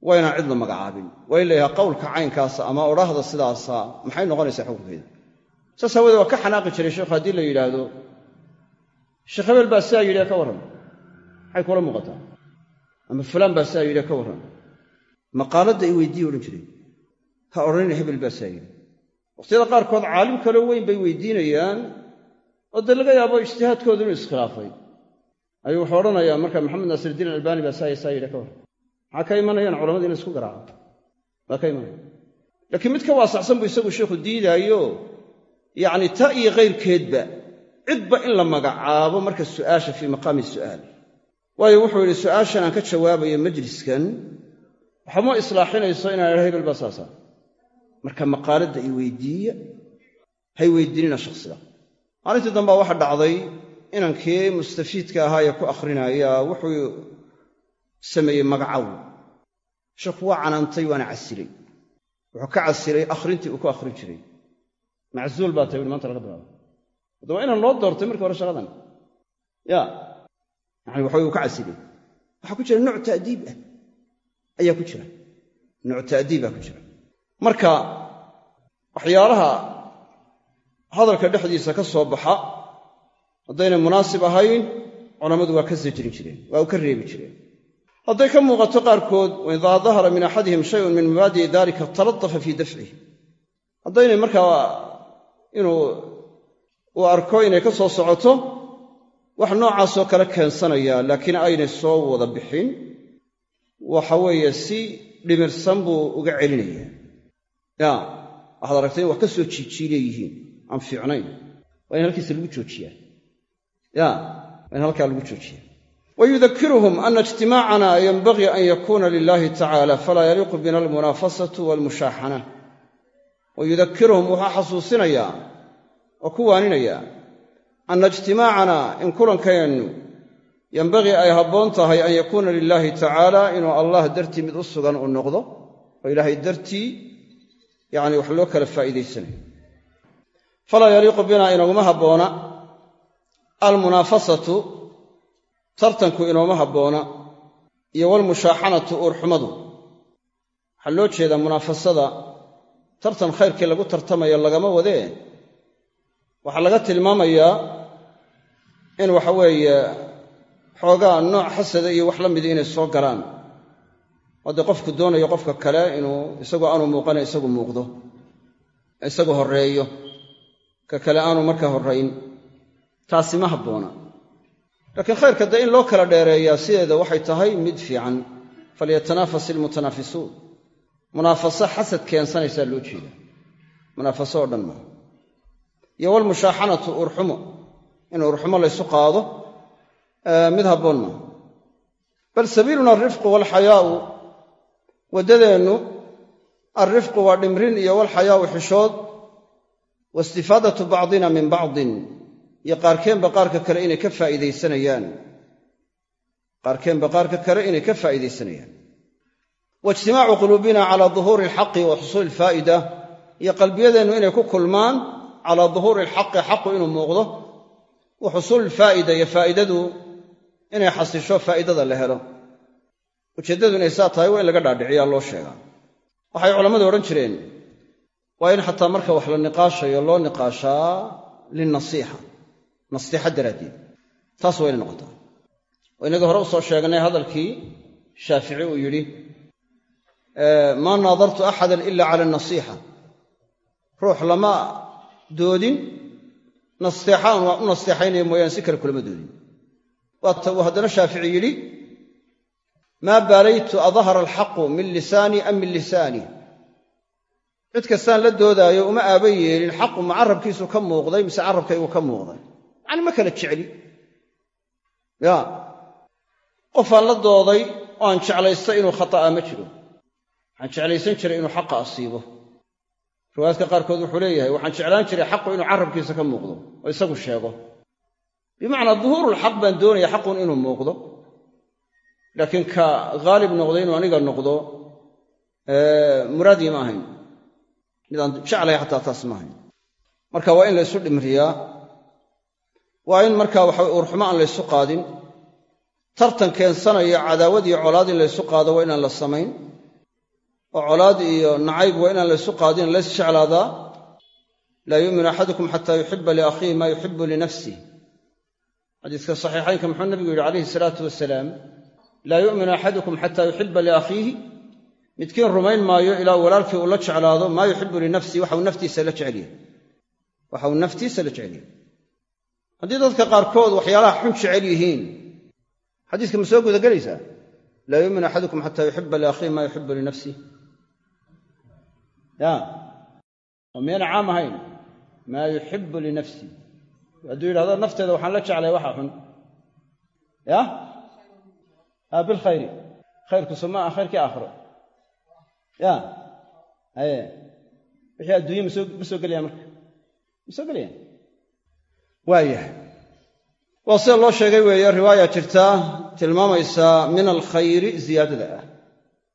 S1: waa inaan cid magacaabin. Waa in la yidhaha qowlka caynkaasa ama odhaahda sidaasa maxay noqonaysaa xukunkeeda? Saas aawoodee waa ka xanaaqi jiray sheikhu haddii la yidhaahdo. Sheekh hebel baa sidaa yidhi ka warran. Maxay kula muuqataa? Ama fulaan baa sidaa yidhi ka warran. Maqaaladda i weydiiye odhan jiray. Ha odhanina hebel baa sidaa yidhi. Waqhtiyada qaarkood caalim kaloo weyn bay weydiinayaan oo dee laga yaabo ijtihaadkoodu inuu iskhilaafay. Ayuu wuxuu odhanayaa marka maxamed naasirdiin albaani baa saaya saa yidhi ka warran maxaa ka imanayaan culamada in la isku garaaco waa ka imanaya. Laakiin mid ka waasacsan buu isagu sheikhu diidaayo yacni ta iyo kayrkeedba cidba in la magacaabo marka su'aasha fii maqaami su'aal waayo wuxuu yidhi su'aashan aan ka jawaabayo majliskan waxama islaaxinayso inaan idha hebel baa saasa. Marka maqaaladda i weydiiya hay weydiinina shakhsiga. Maalintii dambaa waxa dhacday inankii mustafiidka ahaa ee ku akhrinaya wuxuu sameeyey magacaw. Sheekhu waa canaantay waana casilay wuxuu ka casilay akhrintii uu ku akhrin jiray. Maczuul baa tahay maanta laga bilaabo. Haddaba inaan loo doortay markii hore shaqadan. Ya yani waxa uu ka casilay waxaa ku jira nooc ta'diib ah. Ayaa ku jira. Nooc ta'diibaa ku jira. Marka waxyaalaha hadalka dhexdiisa ka soo baxa haddaynay munaasib ahayn culammadu waa ka sajrin jireen waa u ka reebi jireen hadday ka muuqato qaarkood waidaa dahara min axadihim shayun min mabaadi'i dalika taladafa fii dafcihi. Haddaynay markaa inuu uu arko inay ka soo socoto wax noocaasoo kale keensanaya laakiin aynay soo wada bixin. Waxa weeye si dhimirsan buu uga celinaya. Ya waxaad aragtay in wax ka soo jiijiileeyihiin aan fiicnayn. Waa in halkiisa lagu joojiyaa. Ya waa in halkaa lagu joojiyaa wayudakiruhum ana ijtimaacana yenbagii an yakuuna lilahi tacala falaa yaliiqu bina almunaafasatu walmushaaxana wayudakiruhum wuxuu xasuusinayaa oo ku waaninayaa anna ijtimaacana in kulankeennu yembagii ay habboon tahay an yakuuna lilaahi tacaala inuu allah dartii mid u sugan u noqdo oo ilaahay dartii yacni wax loo kala faa'iidaysanayo falaa yaliiqu tartanku inooma habboona iyo walmushaaxanatu uurxumadu. Waxaa loo jeedaa munaafasada tartan khayrkii lagu tartamayo lagama wadee. Waxaa laga tilmaamayaa in waxa weeye xoogaa nooc xasada iyo wax la mida inay soo galaan. Oo qofku doonayo qofka kale inuu isagoo aanu muuqana isagu muuqdo isagu horreeyo. Ka kale aanu markaa horrayn. Taasi ma habboona laakiin khayrka dee in loo kala dheereeyaa sideeda waxay tahay mid fiican. Falyatanafas ilmutanaafisuun. Munaafaso xasad keensanaysaa loo jeeda munaafaso oo dhan maaha. Iyo walmushaaxanatu urxumo in urxumo laysu qaado mid habboon maaha. Bal sabiiluna alrifqu waalxayaa'u waddadeennu alrifqu waa dhimrin iyo walxayaa'u xishood. Waistifaadatu bacdina min bacdin iyo qaarkeenba qaarka kale inay ka faa'iidaysanayaan. Qaarkeenba qaarka kale inay ka faa'iidaysanayaan. Waijtimaacu quluubina calaa duhuuri alxaqi wa xusuuli ilfaa'ida iyo qalbiyadeennu inay ku kulmaan calaa duhuuri alxaqi xaqu inuu muuqdo wa xusuuli ilfaa'ida iyo faa'idadu inay xasisho faa'idada la helo. Ujeeddadu inay saa tahay waa in laga dhaadhiciyaa loo sheegaa. Waxay culammadu odhan jireen waa in xataa marka wax la niqaashayo loo niqaashaa linnasiixa nasiixa daraaddeed. Taas waa inay noqotaa. Oo inagii hore u soo sheegnay hadalkii shaafici uu yidhi maa naadartu axadan ila cala nasiixa. Ruux lama doodin nasteexaan waa u nasteexaynaya mooyaane si kale kulama doodin. Waata haddana shaafici yidhi maa baalaytu adahara alxaqu min lisaanii am min lisaani. Cid kastaan la doodaayo uma aaba yeelin xaqu ma carabkiisu ka muuqday mise carabkaygu ka muuqday yacni ma kala jecli. Ya. Qofaan la dooday oo aan jeclaystay inuu khata'a ma jiro. Waxaan jeclaysan jiray inuu xaqa asiibo. Riwaayaadka qaarkood wuxuu leeyahay waxaan jeclaan jiray xaqu inuu carabkiisa ka muuqdo oo isagu sheego. Bimacnaa duhuurulxaq baan doonaya xaqun inuu muuqdo. Laakiin ka haalib noqday inuu aniga noqdo muraadii ma ahayn. Midaan jeclay xataa taas ma ahayn. Marka waa in laysu dhimriyaa waa in markaa waxa uurxumo aan laysu qaadin. Tartan keensanaya cadaawad iyo colaad in laysu qaado waa inaan la samayn. Oo colaad iyo nacayb waa inaan laysu qaadin lays jeclaadaa. Laa yuuminu axadukum xataa yuxiba liakhiihi maa yuxibu linafsih xadiiska saxiixaynka muxuu nabigu yidhi calayhi salaatu wasalaam laa yu'minu axadukum xataa yuxiba liakhiihi midkiin rumayn maayo ilaa walaalkii uu la jeclaado maa yuxibu linafsihi jecelyahay waxauu naftiisa la jecelyahay haddii dadka qaarkood waxyaalaha xun jecel yihiin xadiiska ma soo gudagelaysaa? Laa yuuminu axadukum xataa yuxiba liakhiihi maa yuxibu linafsih ya oo miyana caam ahayn maa yuxibu linafsih hadduu yidhahdo nafteeda waxaan la jeclay waxa xun. Ya? Bilkhayri. Khayrkusu ma aha khayrkii aakhiro. Ya? Haye wixii adduunye masoo ma soo gelayaan marka? Ma soo gelayaan waayahay waa sida loo sheegay weeye riwaaya jirtaa tilmaamaysaa min alkhayri ziyaadada ah.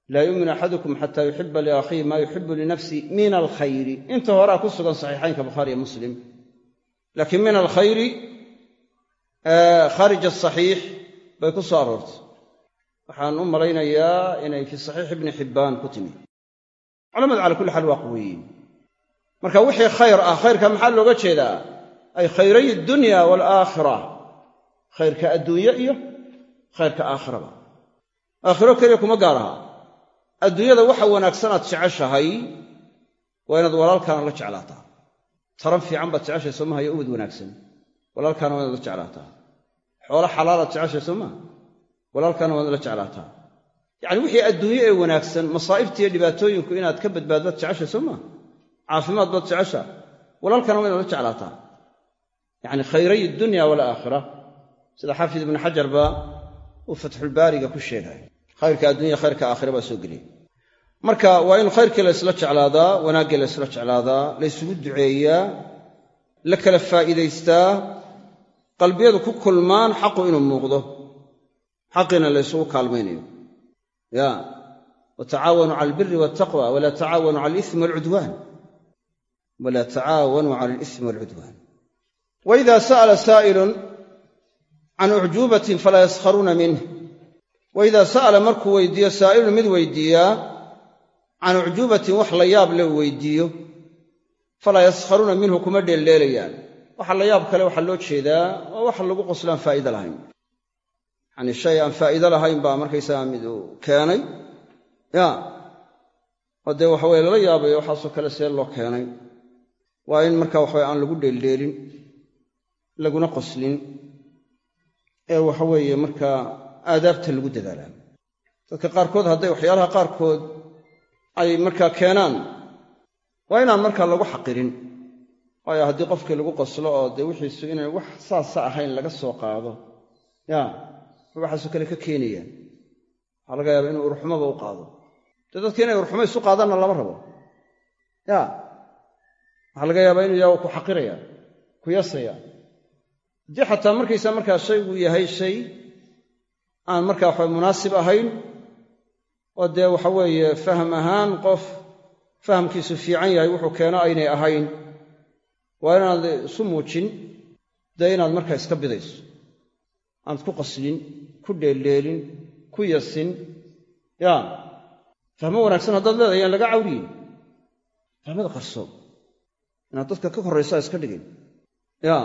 S1: Laa yuuminu axadukum xataa yuxiba liakhiihi maa yuxibu linafsi min alkhayri. Inta horea ku sugan saxiixaynka bukhaari iyo muslim. Laakiin min alkhayri khaarij asaxiix bay ku soo aroortay. Waxaan u malaynayaa inay fii saxiix ibni xibbaan ku timi. Culamadu cala kulli xaal waa quweeyeen marka wixii khayr ah khayrka maxaa looga jeedaa ay khayray dunya waalaakhira khayrka adduunye iyo khayrka aakhiraba aakhiro keliya kuma gaar aha. Adduunyada waxa wanaagsanaad jeceshahay waa inaad walaalkaana la jeclaataa. Taran fiican baad jeceshay soo maha iyo ubad wanaagsan. Walaalkaana waa inaad la jeclaataa. Xoolo xalaalaad jeceshay soo maha walaalkaana waa inaad la jeclaataa. Yacni wixii adduunye ee wanaagsan masaa'ibtiiyo dhibaatooyinku inaad ka badbaadbaad jeceshay soo maha caafimaad baad jecesha walaalkaana waa inaad la jeclaataa yacni khayray dunya walaakhira sida xaafid ibnu xajar baa uu fatxulbaariga ku sheegay. Khayrka addunya khayrka aakhira baa soo geliyay. Marka waa in khayrkii la ysla jeclaadaa wanaaggii la ysla jeclaadaa la ysugu duceeyaa la kala faa'iidaystaa qalbiyadu ku kulmaan xaqu inuu muuqdo. Xaqiina la ysugu kaalmaynayo. Ya watacaawanuu cala albiri waltaqwa walaa tacaawanuu cala alismi walcudwaan walaa tacaawanuu cala alismi walcudwaan waida sa'ala saa'ilun can ucjuubatin falaa yaskharuuna minh waida sa'ala markuu weydiiyo saa'ilun mid weydiiyaa can ucjuubatin wax la yaab le uu weydiiyo falaa yaskharuuna minhu kuma dheeldheelayaan waxa la yaab kale waxaa loo jeedaa waa wax lagu qoslaan faa'iide lahayn yacanii shay aan faa'iide lahayn baa markaysaga mid uu keenay ya oo dee waxaweye lala yaabayo waxaasoo kale see loo keenay waa in marka waxaweye aan lagu dheeldheelin laguna qoslin ee waxaweeye markaa aadaabta lagu dadaalaa dadka qaarkood hadday waxyaalaha qaarkood ay markaa keenaan waa inaan markaa lagu xaqirin. Waayo haddii qofkii lagu qoslo oo dee wixiisu inay wax saasa ahayn laga soo qaado ya waxaasoo kale ka keenayaan. Waxaa laga yaaba inuu urxumaba u qaado. Dee dadka inay urxumo isu qaadaanna lama rabo. Ya waxaa laga yaabaa inuu yaa ku xaqiraya ku yasaya haddii xataa markaysaa markaa shaygu yahay shay aan markaa waxa munaasib ahayn oo dee waxa weeye faham ahaan qof fahamkiisu fiican yahay wuxuu keeno aynay ahayn. Waa inaad isu muujin dee inaad markaa iska bidayso. Aanad ku qaslin ku dheeldheelin ku yasin. Ya fahmo wanaagsan haddaad leedahay yaan laga cawriyin. Fahmada qarso inaad dadka ka korraysaa iska dhigin. Ya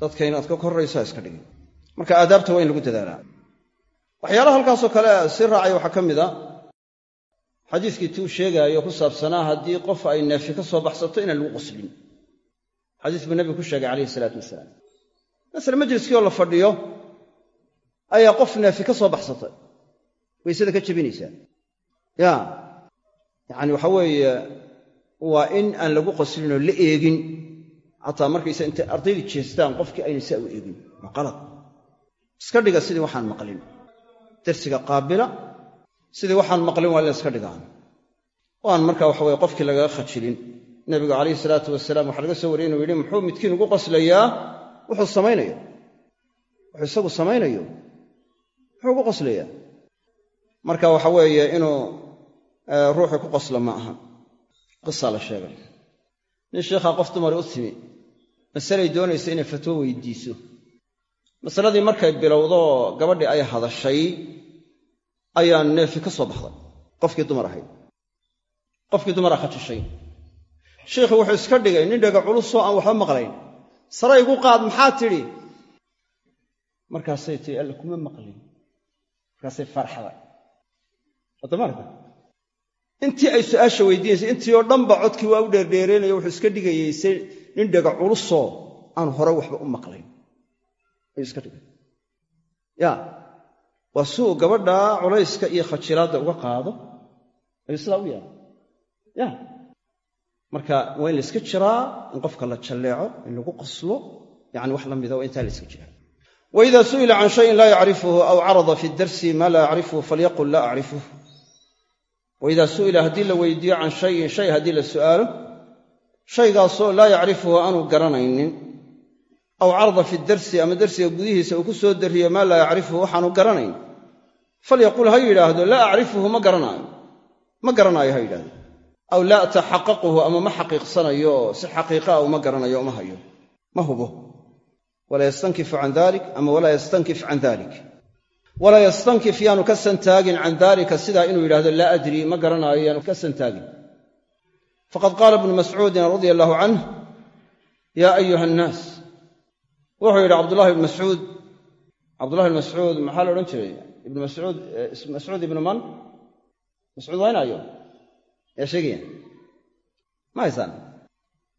S1: dadka inaad ka korraysaa iska dhigin marka aadaabta waa in lagu dadaalaa. Waxyaalaha halkaasoo kale si raacay waxaa ka mid a. Xadiiskii tuu sheegaayo ku saabsanaa haddii qof ay neefi ka soo baxsato inaan lagu qoslin. Xadiis buu nebigu ku sheegay calayhi isalaatu wasalaam. Masale majliskii oo la fadhiyo ayaa qof neefi ka soo baxsatay waysada ka jebinaysaa. Ya yacani waxa weeye waa in aan lagu qoslinoo la eegin xataa markaysa intay ardaydu jeestaan qofkii ayna saa u eegin. Waa qalad? Iska dhiga sidii waxaan maqlin. Darsiga qaabila sidii waxaan maqlin waa in la iska dhigaan. Oo aan marka waxa weye qofkii lagaga khajilin. Nebigu calayhi salaatu wasalaam waxaa laga soo wariyey inuu yidhi muxuu midkiin ugu qoslayaa? Wuxuu samaynayo. Wuxuu isagu samaynayo. Muxuu ugu qoslayaa? Marka waxa weeye inuu ruuxii ku qosla ma aha. Qisaa la sheegay. Nin sheikhaa qof dumari u timi masalay doonaysa inay fatwo weydiiso. Masaladii markay bilowdo gabadhii ay hadashay ayaa neefi ka soo baxday. Qofkii dumar ahayd. Qofkii dumara khajishay sheikhu wuxuu iska dhigay nin dhega culusoo aan waxba maqlayn. Sare igu qaad maxaa tidhi? Markaasay tii alla kuma maqlin markaasay farxday adamaarka intii ay su'aasha weydiinaysay intii oo dhanba codkii waa u dheerdheereenayo wuxuu iska dhigayay se nin dhega culusoo aan hore waxba u maqlayn. Ayuu iska dhigay. Ya waa si uu gabadha culayska iyo khajilaadda uga qaado. Ayuu sidaa u yaalla ya marka waa in la iska jiraa in qofka la jalleeco in lagu qoslo yani wax la mida waa intaa la iska jiraa. Waida su'ila can shayin laa yacrifuhu aw carada fi darsi maa laa yacrifuhu falyaqul laa acrifuh waidaa su'ila haddii la weydiiyo can shayin shay haddii la su'aalo shaygaasoo laa yacrifuhu aanu garanaynin. Aw carada fi darsi ama darsiga gudihiisa uu ku soo darriyo maa laa yacrifuhu waxaanu garanayn. Falyaqul ha yidhaahdo laa acrifuhu ma garanaayo ma garanaayo ha yidhahdo aw laa ataxaqaquhu ama ma xaqiiqsanayo si xaqiiqaa uma garanayo uma hayo. Ma hubo. Walaa yastankifu can dalik ama walaa yastankif can dalik walaa yastankif yaanu ka santaagin can daalika sidaa inuu yidhahdo laa adri ma garanaayo yaanu ka santaagin faqad qaala ibnu mascuudin radia allahu canh yaa ayuha annaas wuxuu yidhi cabdullahi ibnu mascuud cabdullahi ibnu mascuud maxaa la odhan jiray ibnu mascuud mascuud ibnu man mascuud waynaayo yaa sheegaya ma haysaan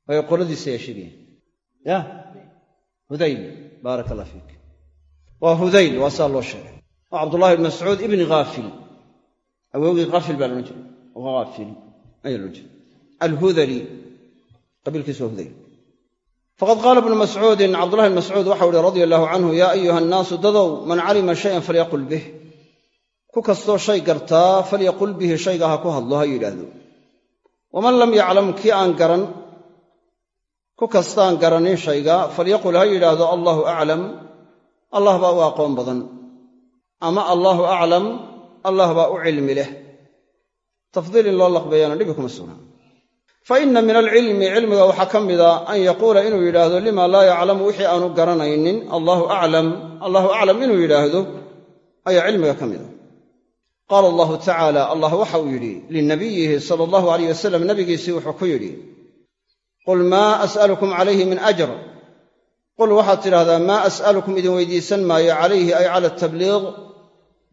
S1: waayo qoladiisa yaa sheegaya ya hudayl baarak allah fiik waa hudayl waa saa loo sheegay waa cabdullahi ibn mascuud ibni haafil awowgii haafil baa laodhan jiray haafil ayaa laodhan jiray alhudali qabiilkiisu waa faqad qaala ibnu mascuudin cabdullahi ibn mascuud waxau ihi radia allahu canhu yaa ayuha annaasu dadow man calima shayan falyaqul bih ku kastoo shay gartaa falyaqul bihi shayga ha ku hadlo ha yidhaahdo. Waman lam yaclam kii aan garan ku kastaan garanin shayga falyaqul ha yidhaahdo allaahu aclam allah baa u aqoon badan. Ama allaahu aclam allah baa u cilmi leh. Tafdiil in loo laqbeeyana dhibi kuma sugnaa fa inna min alcilmi cilmiga waxaa ka mida an yaquula inuu yidhaahdo lima laa yaclamu wixii aanu garanaynin. Allaahu aclam allahu aclam inuu yidhaahdo ayaa cilmiga ka mida. Qaala allahu tacaala allah waxa uu yidhi linabiyihi sala allahu alayh wasalam nabigiisii wuxuu ku yidhi qul maa as'alukum calayhi min ajr. Qul waxaad tidhahdaa maa as'alukum idin weydiisan maayo calayhi ay cala atabliiq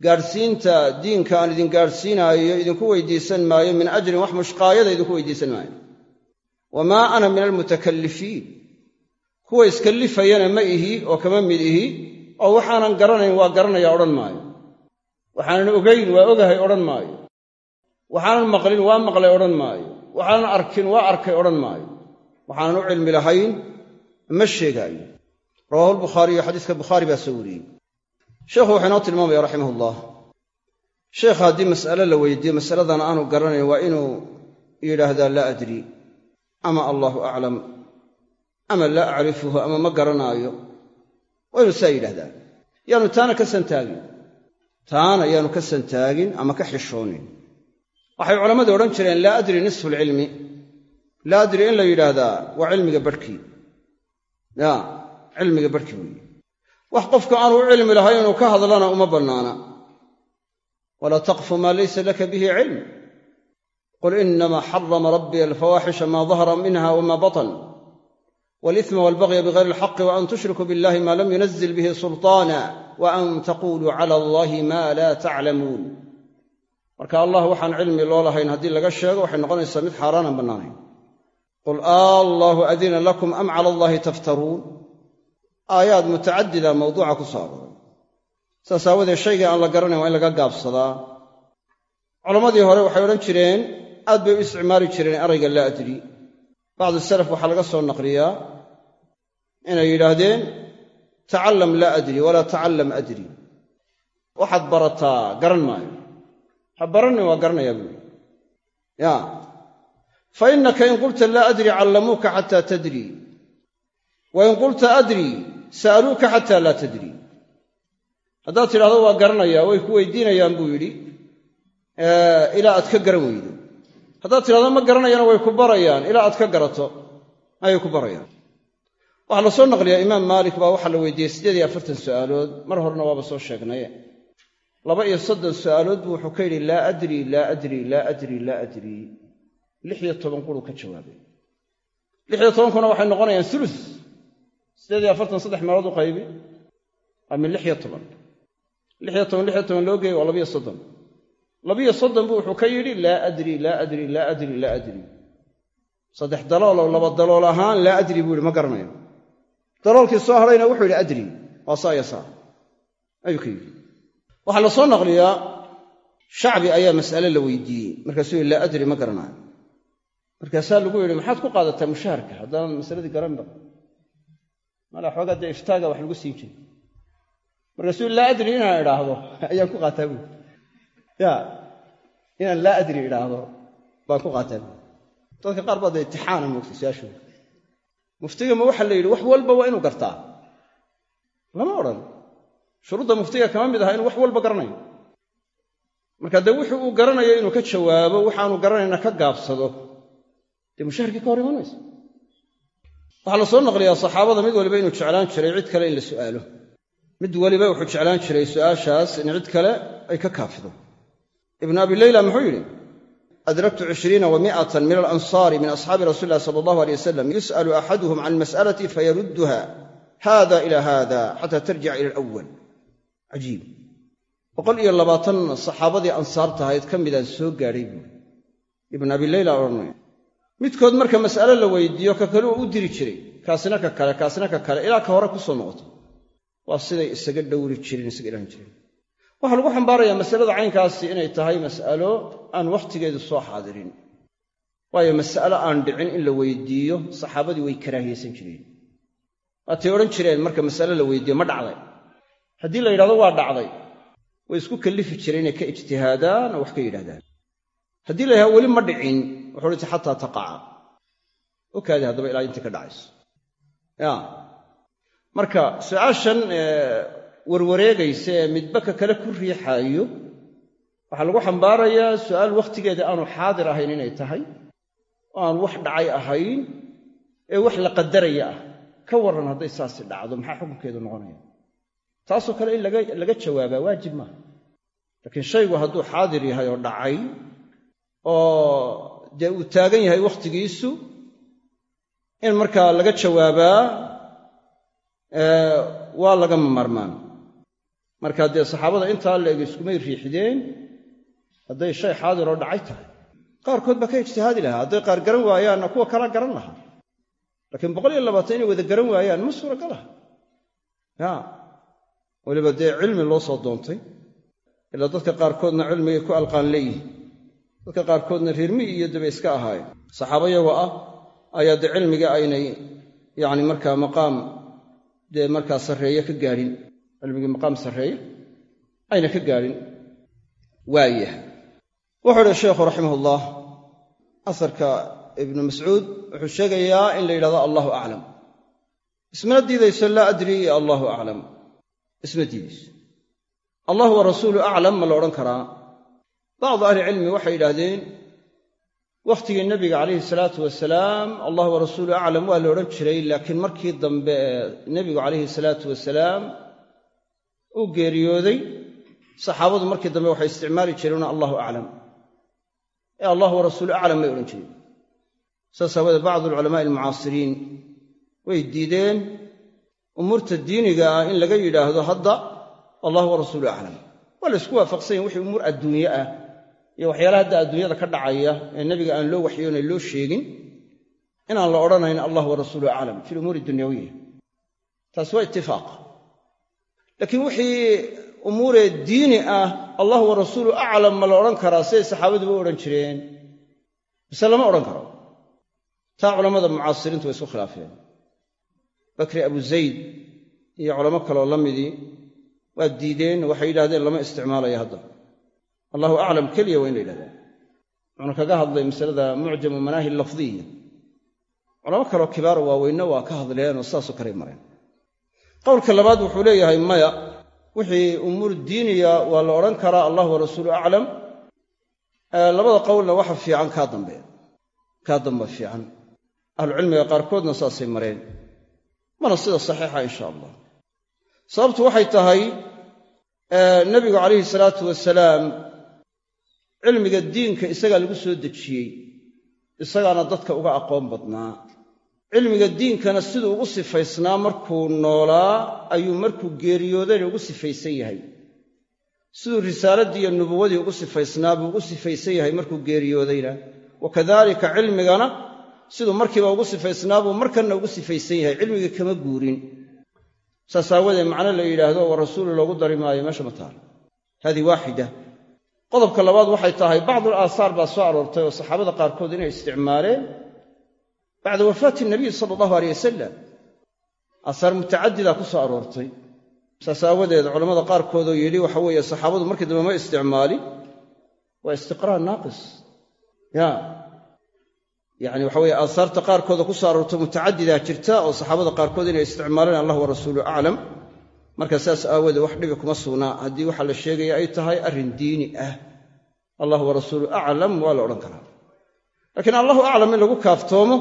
S1: gaadhsiinta diinka aan idin gaadhsiinaayo idinku weydiisan maayo min ajrin wax mushqaayada idinku weydiisan maayo. Wamaa ana min almutakallifiin. Kuwa iskallifayana ma ihi oo kama mid ihi oo waxaanan garanayn waa garanaya odhan maayo. Waxaanan ogayn waa ogahay odhan maayo. Waxaanan maqlin waa maqlay odhan maayo. Waxaanan arkin waa arkay odhan maayo. Waxaanan u cilmi lahayn ma sheegaayo. Rawaahu lbukhaariyo xadiiska bukhaari baa soo wariyey sheekhu wuxuu inoo tilmaamaya raximahullah. Sheekha haddii mas'ale la weydiiyo masaladan aanu garanayn waa inuu yidhaahdaa laa adri ama allaahu aclam ama laa acrifuhu ama ma garanaayo. Waa inuu saa yidhahdaa yaanu taana ka santaagin. Taana yaanu ka santaagin ama ka xishoonin. Waxay culammadu odhan jireen laa adri nisfu lcilmi laa adri in la yidhaahdaa waa cilmiga barhkii ya cilmiga barhkii weeye wax qofka aanu u cilmi lahayn inuu ka hadlana uma bannaana. Walaa taqfu maa laysa laka bihi cilm. Qul inamaa xarama rabbii alfawaaxisha maa dahara minha wama batan. Walisma walbagya bigayri alxaqi wa an tushrikuu billahi ma lam yunazil bihi sulطaana wa an taquluu cala allahi ma laa taclamuun marka allah waxaan cilmi loo lahayn haddii laga sheego waxay noqonaysaa mid xaaraanaan bannaanayn qul allaahu adina lakum am cala allahi taftaruun aayaad mutacadida mawduuca ku soo arooray. Saas aawadeed shaygai aan la garanayn waa in laga gaabsadaa. Culammadii hore waxay odhan jireen aad bay u isticmaali jireen erayga laa adri. Bacdu salaf waxaa laga soo naqliyaa inay yidhaahdeen tacallam laa adri walaa tacallam adri. Waxaad barataa garan maayo. Ha barannin waa garanayaa buu yidhi. Ya. Fa innaka in qulta laa adri callamuuka xataa tadrii wa in qulta adrii sa'aluuka xataa laa tadrii. Haddaad tidhahdo waa garanayaa way ku weydiinayaan buu yidhi ilaa aad ka garan weydo. Haddaad tidhahdo ma garanayana way ku barayaan ilaa aad ka garato ayay ku barayaan. Waxaa la soo naqliyaa imaam maalik baa waxaa la weydiiyey siddeed iyo afartan su'aalood mar horena waaba soo sheegnaye laba iyo soddon su'aalood buu wuxuu ka yidhi laa adrii laa adrii laa adrii laa adrii. Lix iyo toban quruu ka jawaabay. Lix iyo tobankuna waxay noqonayaan ulus siddeed iyo afartan saddex meelood u qaybi waa min lix iyo toban. Lix iyo toban lix iyo toban loo geeyey waa labiyo soddon. Labiyo soddon buu wuxuu ka yidhi laa adrii laa adrii laa adrii laa adrii saddex daloolow laba dalool ahaan laa adrii buu yidhi ma garanayo. Daloolkii soo hadhayna wuxuu yidhi adrii waa saa iyo saa. Ayuu ka yidhi. Waxaa la naqliyaa shacbi ayaa mas'ale la weydiiyey. Markaasuu yidhi laa adri ma garanaayo markaasaa lagu yidhi maxaad ku qaadataa mushaharka? Haddaanan masaladii garanba malaa xoogaa dee iftaaga wax lagu siin jiray. Markaasuu yidhi laa adri inaan idhaahdo. Ayaan ku qaataa buui ya inaan laa adri idhaahdo baan ku qaataa buui dadka qaar baa dee itixaana moogtay su'aashooda muftiga ma waxaa la yidhi wax walba waa inuu gartaa. Lama odhan. Shuruudda muftiga kama mid aha inuu wax walba garanayo. Marka dee wuxuu uu garanayo inuu ka jawaabo waxaanu garanayna ka gaabsado. Dee mushaharkii ka hor iman waxaa la soo naqliyaa saxaabada mid waliba inuu jeclaan jiray cid kale in la su'aalo. Mid waliba wuxuu jeclaan jiray su'aashaas in cid kale ay ka kaafido ibnu abi leyla muxuu yidhi adraktu cishriina wa mi'atan min alansaari min asxaabi rasuli illahi sala allahu alay wasalam yus'alu axaduhum can mas'alati fayarudduha hada ila hada xataa tarjica ila alawal cajiib. Boqol iyo labaatan saxaabadii ansaarta ahayd ka midaan soo gaadhay buuri ibnu abi leyla odhanaya midkood marka mas'ale la weydiiyo ka kale uu u diri jiray kaasina ka kale kaasina ka kale ilaa ka hore ku soo noqoto. Waa siday isaga dhowri jireen isaga ilaalin jireen waxaa lagu xambaarayaa masalada caynkaasi inay tahay mas'alo aan wakhtigeedu soo xaadirin. Waayo mas'alo aan dhicin in la weydiiyo saxaabadii way karaahiyeysan jireen. Waatay odhan jireen marka mas'ale la weydiiyo ma dhacday. Haddii la yidhahdo waa dhacday way isku kallifi jireen inay ka ijtihaadaan oo wax ka yidhahdaan haddii la yidhahdo weli ma dhicin wuxuu jir xataa taqaca. Okaadi haddaba ilaa intii ka dhacayso. Ya. Marka su'aashan warwareegaysa ee midba ka kale ku riixaayo waxaa lagu xambaarayaa su'aal wakhtigeeda aanu xaadir ahayn inay tahay oo aan wax dhacay ahayn ee wax la qadaraya ah. Ka warran hadday saasi dhacdo maxaa xukunkeedu noqonaya? Taasoo kale in laga jawaabaa waajib maaha. Laakiin shaygu hadduu xaadir yahay oo dhacay oo dee uu taagan yahay wakhtigiisu in markaa laga jawaabaa waa lagama maarmaan. Marka dee saxaabada intaa leeg iskumay riixdeen hadday shay xaadir oo dhacay tahay. Qaarkood baa ka ijtihaadi lahaa hadday qaar garan waayaanna kuwa kala garan lahaa. Laakiin boqol iyo labaatan inay wada garan waayaan ma suuragalaha ya weliba dee cilmi loo soo doontay ilaa dadka qaarkoodna cilmigay ku alqaan leeyihiin dadka qaarkoodna reermi iyo daba iska ahaayeen. Saxaaba yagoo ah ayaa dee cilmiga aynay yacni markaa maqaam dee markaa sarreeye ka gaadhin cilmigii maqaam sarreeye ayna ka gaadhin waayah wuxuu idhi sheikhu raximahullah asarka ibnu mascuud wuxuu sheegayaa in la yidhahdo allahu aclam. Ismana diidayso laa adrii iyo allahu aclam. Isma diidayso. Allahu wa rasuulu aclam ma la odhan karaa bacdu ahlicilmi waxay yidhaahdeen wakhtigii nebiga calayhi salaatu wasalaam allah wa rasuulu aclam waa la odhan jiray laakiin markii dambe ee nebigu calayhi salaatu wasalaam uu geeriyooday saxaabadu markii dambe waxay isticmaali jireen allahu aclam ee allah wa rasuulu aclam may odhan jireen saas aawadeed bacdu alculamaa'i almucaasiriin way diideen umuurta diiniga ah in laga yidhaahdo hadda allah wa rasuulu aclam waa la isku waafaqsan yahin wixii umuur adduunye ah iyo waxyaalaha hadda adduunyada ka dhacaya ee nebiga aan loo waxyoonay loo sheegin inaan la odhanayn allah wa rasuulu aclam fi lumuuri dunyawiya. Taasi waa itifaaq laakiin wixii umuuree diini ah allah wa rasuulu aclam ma la odhan karaa siday saxaabaduba u odhan jireen. Mise lama odhan karo? Taa culammada mucaasiriintu way isku khilaafeen. Bakri abu zayd iyo culamo kaleoo la midii waa diideen waxay yidhahdeen lama isticmaalayo hadda allahu aclam keliya waa in la wuxuuna kaga hadlay masalada mucjamu manaahi lafdiya culamo kaloo kibaaro waaweynna waa ka hadleenoo saasoo kaley mareen. Qowlka labaad wuxuu leeyahay maya. Wixii umuur diiniya waa la odhan karaa allah warasuulu aclam labada qowlna waxa fiican kaa dambe kaa damba fiican. Ahlucilmiga qaarkoodna saasay mareen. Mana sida saxiixa insha allah sababtu waxay tahay nebigu calayhi salaatu wasalaam cilmiga diinka isagaa lagu soo dejiyey isagaana dadka uga aqoon badnaa. Cilmiga diinkana siduu ugu sifaysnaa markuu noolaa ayuu markuu geeriyoodayna ugu sifaysan yahay. Siduu risaaladii iyo nubuwadii ugu sifaysnaa buu ugu sifaysan yahay markuu geeriyoodayna wa kadalika cilmigana siduu markiiba ugu sifaysnaa buu markanna ugu sifaysan yahay cilmigii kama guurin. Saas aawadeed macno la yidhaahdo wa rasuulu loogu dari maayo meesha ma taalo haadii waaxida qodobka labaad waxay tahay bacdul aahaar baa soo aroortay oo saxaabada qaarkood inay isticmaaleen bacda wafaati nabiy sala allahu aleyh wasalam aahaar mutacadidaa ku soo aroortay. Saas aawadeed culamada qaarkoodoo yidhi waxa weeye saxaabadu markii dambe ma isticmaalin waa istiqraa naaqis. Ya. Yacni waxa weye aahaarta qaarkooda ku soo aroorto mutacadidaa jirta oo saxaabada qaarkood inay isticmaaleen allah wa rasuulu aclam marka saas aawoodee wax dhibi kuma sugnaa. Haddii waxa la sheegaya ay tahay arrin diini ah allah wa rasuulu aclam waa la odhan karaa. Laakiin allahu aclam in lagu kaaftoomo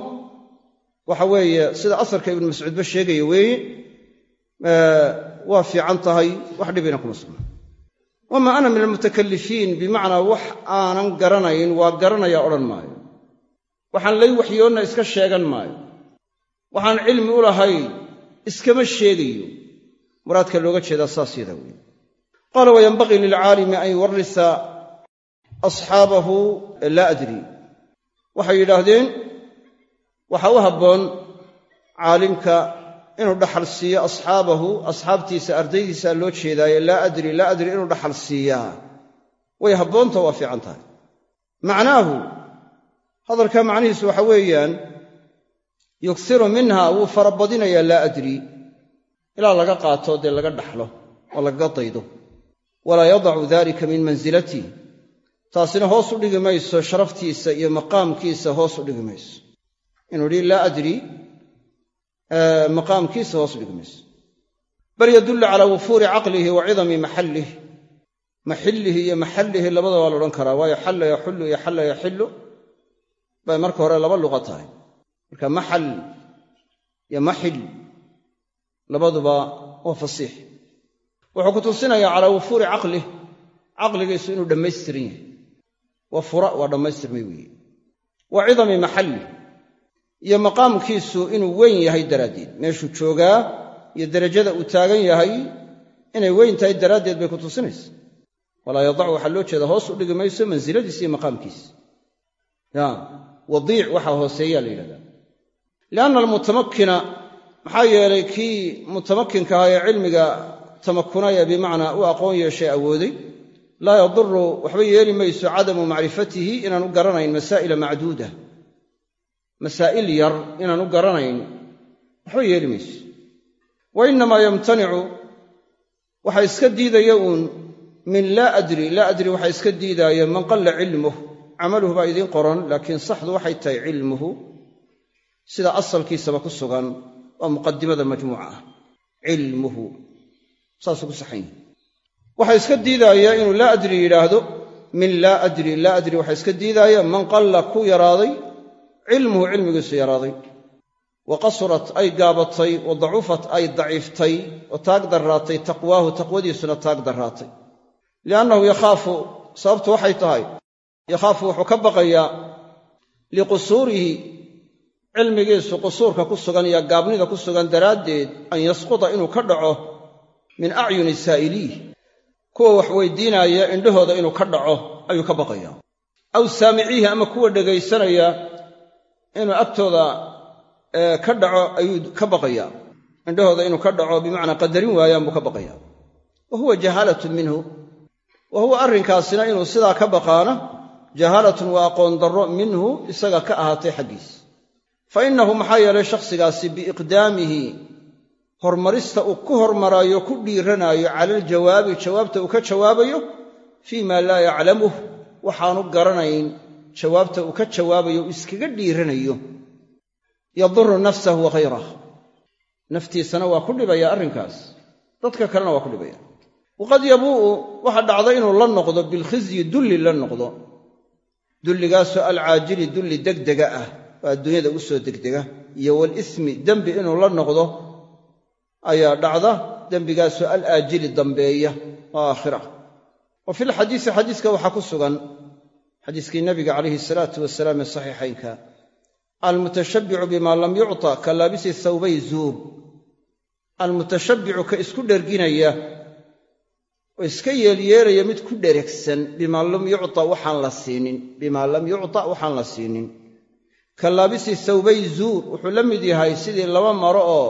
S1: waxa weeye sida asarka ibnu mascuudba sheegaya weeye waa fiican tahay wax dhibina kuma sugnaa. Wamaa ana min almutakalifiin bimacnaa wax aanan garanayn waa garanaya odhan maayo. Waxaan lay waxyoonna iska sheegan maayo. Waxaan cilmi u lahayn iskama sheegayo muraadka looga jeedaa saas yadaa weeye qaala wayanbagii lilcaalimi an yuwarisa asxaabahu laa adri. Waxay yidhaahdeen waxaa u habboon caalimka inuu dhaxal siiyo asxaabahu asxaabtiisa ardaydiisa loo jeedaaye laa adri laa adri inuu dhaxal siiyaa way habboonta waa fiican tahay. Macnaahu hadalka macnihiisu waxa weeyaan yuksiru minha wuu farabadinayaa laa adri ilaa laga qaato dee laga dhaxlo oo lagaga daydo. Walaa yadacu dalika min mansilatih taasina hoos u dhigi mayso sharaftiisa iyo maqaamkiisa hoos u dhigi mayso. Inuu yidhi laa adri. Maqaamkiisa hoos u dhigi mayso. Bal yadullu calaa wufuuri caqlihi wa cidami maxallih maxillihi iyo maxallihi labada waa la odhan karaa. Waayo xalla yaxullu iyo xalla yaxillu. Bay marka hore laba luqa tahay. Marka maxal iyo maxil labaduba waa fasiix. Wuxuu ku tusinayaa calaa wufuuri caqlih caqligiisu inuu dhammaystiran yahay. Waa fura waa dhammaystirmay weeye. Wa cidami maxalli. Iyo maqaamkiisu inuu weyn yahay daraaddeed. Meeshuu joogaa iyo derajada uu taagan yahay inay weyn tahay daraaddeed bay ku tusinaysa. Walaa yadacu waxaa loo jeeda hoos u dhigi mayso mansiladiisa iyo maqaamkiisa. Ya wadiic waxaa hooseeyaa la yidhahdaa. Lianna almutamakkina maxaa yeelay kii mutamakinka ahaa ee cilmiga tamakunaya bimacnaa u aqoon yeeshay awooday laa yaduru waxba yeeli mayso cadamu macrifatihi inaan u garanayn masaa'ila macduuda. Masaa'il yar inaan u garanayn waxba yeeli mayso. Wa innamaa yamtanicu waxa iska diidaya uun min laa adri laa adri waxaa iska diidaaya man qalla cilmuh camaluhu baa idiin qoran laakiin saxdu waxay tahay cilmuhu. Sida asalkiisaba ku sugan waa muqadimada majmuuca ah. Cilmuhu. Saasuu ku saxan yahi waxaa iska diidaaya inuu laa adri yidhaahdo min laa adri laa adri waxaa iska diidaaya man qalla ku yaraaday cilmuhu cilmigiisu yaraaday. Wa qasurat ay gaabatay wa dacufat ay daciiftay oo taag darraatay taqwaahu taqwadiisuna taag darraatay. Liannahu yakhaafu sababtu waxay tahay yakhaafu wuxuu ka baqayaa liqusuurihi cilmigiisu qusuurka ku sugan iyo gaabnida ku sugan daraaddeed an yasquta inuu ka dhaco min acyuni saa'iliih kuwa wax weydiinaaya indhahooda inuu ka dhaco ayuu ka baqayaa. Aw saamiciihi ama kuwa dhegaysanaya inuu agtooda ka dhaco ayuu ka baqayaa. Indhahooda inuu ka dhaco bimacnaa qadarin waayaan buu ka baqayaa. Wa huwa jahaalatun minhu wa huwa arrinkaasina inuu sidaa ka baqaana jahaalatun waa aqoon darro minhu isaga ka ahaatay xaggiis fa innahu maxaa yeelay shakhsigaasi biiqdaamihi hormarista uu ku hormaraayo ku dhiiranaayo cala aljawaabi jawaabta uu ka jawaabayo fii maa laa yaclamuh waxaanu garanayn jawaabta uu ka jawaabayo uu iskaga dhiiranayo. Yaduru nafsahu wa naftiisana waa ku dhibaya arrinkaas. Dadka kalena waa ku dhibaya. Waqad yabuu'u waxa dhacda inuu la noqdo bilkhizyi dulli la noqdo. Dulligaasoo alcaajili dulli degdega ah oo adduunyada u soo degdega iyo walismi dembi inuu la noqdo ayaa dhacda dembigaasoo alaajili dambeeya oo aakhira. Wa fi lxadiisi xadiiska waxaa ku sugan xadiiskii nabiga calayhi salaatu wasalaam ee saxiixaynka almutashabbicu bima lam yucta ka laabisi thawbay zuur almutashabbicu ka isku dherginaya oo iska yeelyeelaya mid ku dheregsan bimaa lam yucta waxaan la siinin bimaa lam yucta waxaan la siinin ka laabisi thawbay zuur wuxuu la mid yahay sidii laba maro oo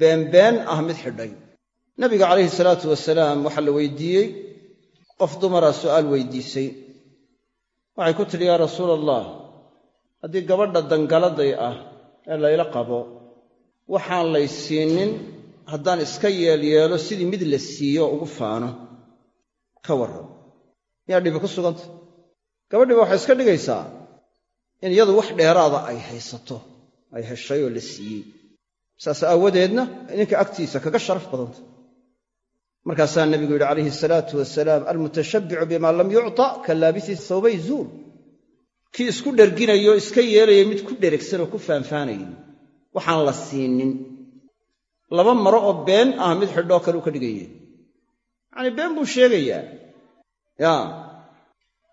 S1: beenbeen ah mid xidhay. Nabiga calayhi salaatu wasalaam waxaa la weydiiyey qof dumara su'aal weydiisay. Waxay ku tidhi yaa rasuula allah haddii gabadha dangaladay ah ee layla qabo waxaan lay siinin haddaan iska yeelyeelo sidii mid la siiyo oo ugu faano. Ka warran. Miyaa dhibi ku suganta. Gabadhiiba waxay iska dhigaysaa in iyadu wax dheeraada ay haysato ay heshay oo la siiyey. Saas aawadeedna ninka agtiisa kaga sharaf badanta. Markaasaa nebigu yidhi calayhi salaatu wasalaam almutashabbicu bima lam yucta ka laabisi thawbay zuur. Kii isku dherginayo iska yeelaya mid ku dheregsan oo ku faanfaanayay waxaan la siinin. Laba maro oo been ah mid xidhoo kale u ka dhigaya yacanii been buu sheegayaa. Yaa.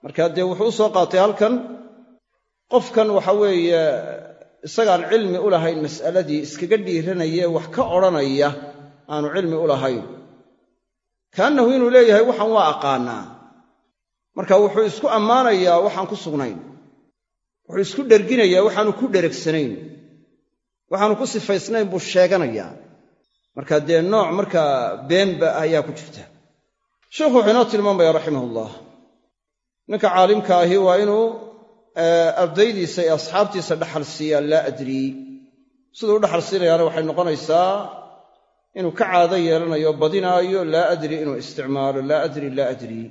S1: Markaa dee wuxuu u soo qaatay halkan qofkan waxa weeye isagaan cilmi u lahayn mas'aladii iskaga dhiiranaya wax ka odhanaya aanu cilmi u lahayn. Kaannahu inuu leeyahay waxaan waa aqaanaa. Marka wuxuu isku ammaanayaa waxaan ku sugnayn. Wuxuu isku dherginayaa waxaanu ku dheregsanayn waxaanu ku sifaysnayn buu sheeganayaa. Marka dee nooc markaa beenba ayaa ku jirta. Sheikhu wuxuu inoo tilmaamaya raximahullah. Ninka caalimka ahi waa inuu ardaydiisa iyo asxaabtiisa dhaxal siiyaa laa adrii. Siduu u dhaxal siinayaana waxay noqonaysaa inuu ka caado yeelanayo badinaayo laa adri inuu isticmaalo laa adri laa adrii.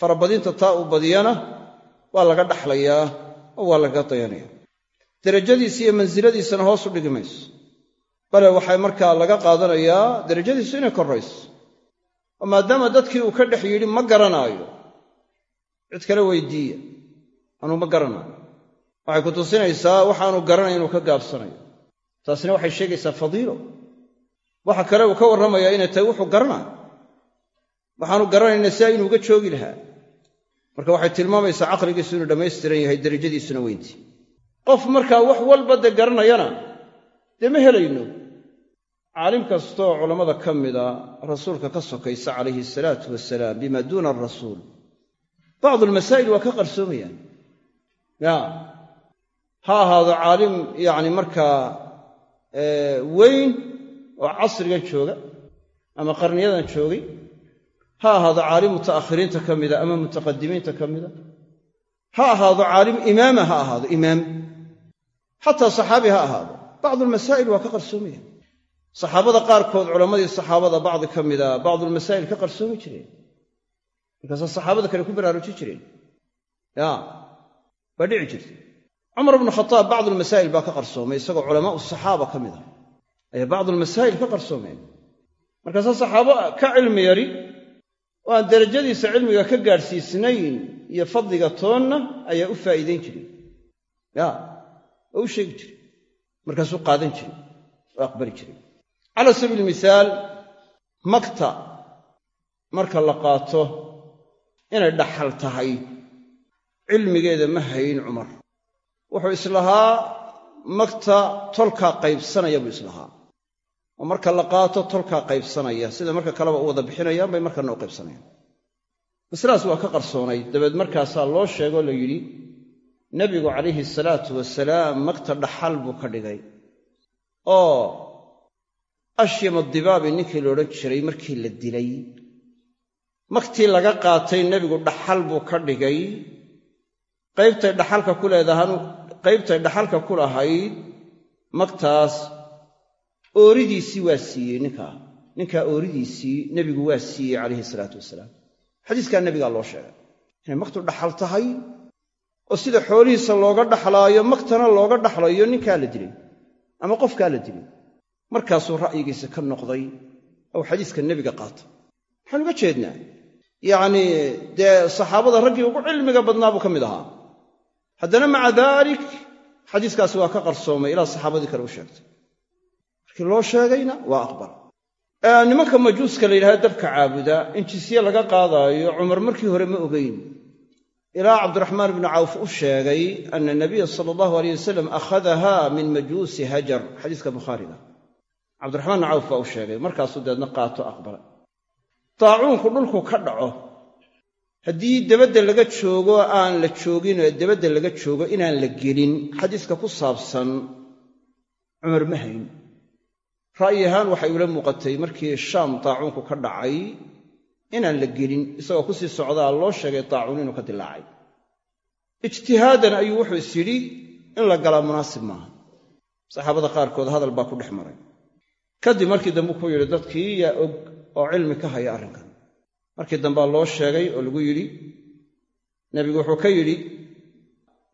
S1: Farabadinta taa uu badiyana waa laga dhaxlayaa oo waa laga dayanaya derajadiisa iyo mansiladiisana hoos u dhigi mayso. Bale waxay markaa laga qaadanayaa derajadiisu inay korrayso oo maadaama dadkii uu ka dhex yidhi ma garanaayo. Cid kale weydiiya anuu ma waxay ku tusinaysaa waxaanu garanay inuu ka gaabsanayo. Taasina waxay sheegaysaa fadiilo. Waxa kale uu ka warramayaa inay tahay wuxuu garanaayo waxaanu garanayna sidaa inuuga joogi lahaa. Marka waxay tilmaamaysaa caqligiisu inuu dhammaystiran yahay derajadiisuna weyntii. Qof markaa wax walba dee garanayana dee ma helayno? Caalim kastoo culammada ka mida rasuulka ka sokaysa calayhi salaatu wasalaam bima duuna arasuul bacdu almasaa'il waa ka qarsoomayaan ya. Ha ahaado caalim yacni markaa weyn oo casrigan jooga ama qarniyadan joogay ha ahaado caalim muta'akhiriinta ka mida ama mutaqadimiinta ka mida. Ha ahaado caalim imaama ha ahaado imaam. Xataa saxaabi ha ahaado. Bacdu almasaa'il waa ka qarsoomaya saxaabada qaarkood culammadii saxaabada bacdi ka mida bacdulmasaa'il ka qarsoomi jireen. Markaasaa saxaabada kale ku baraaruji jireen waa dhici jirtay. Cumar bnu khataab bacdulmasaa'il baa ka qarsoomay isagoo culamaau saxaaba ka mid a ayaa bacdulmasaa'il ka qarsoomeen. Markaasaa saxaabo ka cilmi yari oo aan derajadiisa cilmiga ka gaadhsiisnayn iyo fadliga toonna ayaa u faa'iidayn jiray. Ya oo u sheegi jiray. Markaasuu qaadan jiray oo aqbali jiray. Cala sabiili misaal magta marka la qaato inay dhaxal tahay cilmigeeda ma hayn cumar. Wuxuu islahaa magta tolkaa qaybsanaya buu islahaa. Oo marka la qaato tolkaa qaybsanaya sida marka kaleba u wada bixinayaan bay markana u qaybsanayaan. Masaladaas waa ka qarsoonayd dabeed markaasaa loo sheegoo la yidhi nebigu calayhi salaatu wasalaam magta dhaxal buu ka dhigay oo ashyama dibaabi ninkii la odhan jiray markii la dilay. Magtii laga qaatay nebigu dhaxal buu ka dhigay qaybtay dhaxalka ku leedahan qaybtay dhaxalka ku lahayd magtaas ooridiisii waa siiyey ninkaa ninkaa ooridiisii nebigu waa siiyey calayhi salaatu wasalaam. Xadiiskaa nebigaa loo sheegay. Inay maktu dhaxal tahay oo sida xoolihiisa looga dhaxlaayo maktana looga dhaxlayo ninkaa la dilay ama qofkaa la dilay. Markaasuu ra'yigiisa ka noqday ou xadiiska nebiga qaata waxaan uga jeednaa yacnii dee saxaabada raggii ugu cilmiga badnaa buu ka mid ahaa haddana maca daalik xadiiskaasi waa ka qarsoomay ilaa saxaabadii kale u sheegtay. Markii loo sheegayna waa aqbal. Nimanka majuuska la yidhahda dabka caabuda in jisye laga qaadaayo cumar markii hore ma ogeyn. Ilaa cabdiraxmaan ibnu cawf u sheegay ana nabiya sala allahu aleyh wasalam akhadaha min majuusi hajar. Xadiiska bukhaariga cabdiraxmaan ibnu cawf baa u sheegay markaasuu deedna qaato aqbala. Daacuunku dhulku ka dhaco haddii debadda laga joogo aan la joogin ee debadda laga joogo inaan la gelin xadiiska ku saabsan cumar ma hayn. Ra'yi ahaan waxay ula muuqatay markii shaam daacuunku ka dhacay inaan la gelin isagoo ku sii socdaa loo sheegay daacuun inuu ka dilaacay. Ijtihaadan ayuu wuxuu is yidhi in la galaa munaasib maaha. Saxaabada qaarkood hadal baa ku dhex maray. Kadib markii dambe ku yidhi dadkii yaa og oo cilmi ka haya arrinkan markii dambea loo sheegay oo lagu yidhi nebigu wuxuu ka yidhi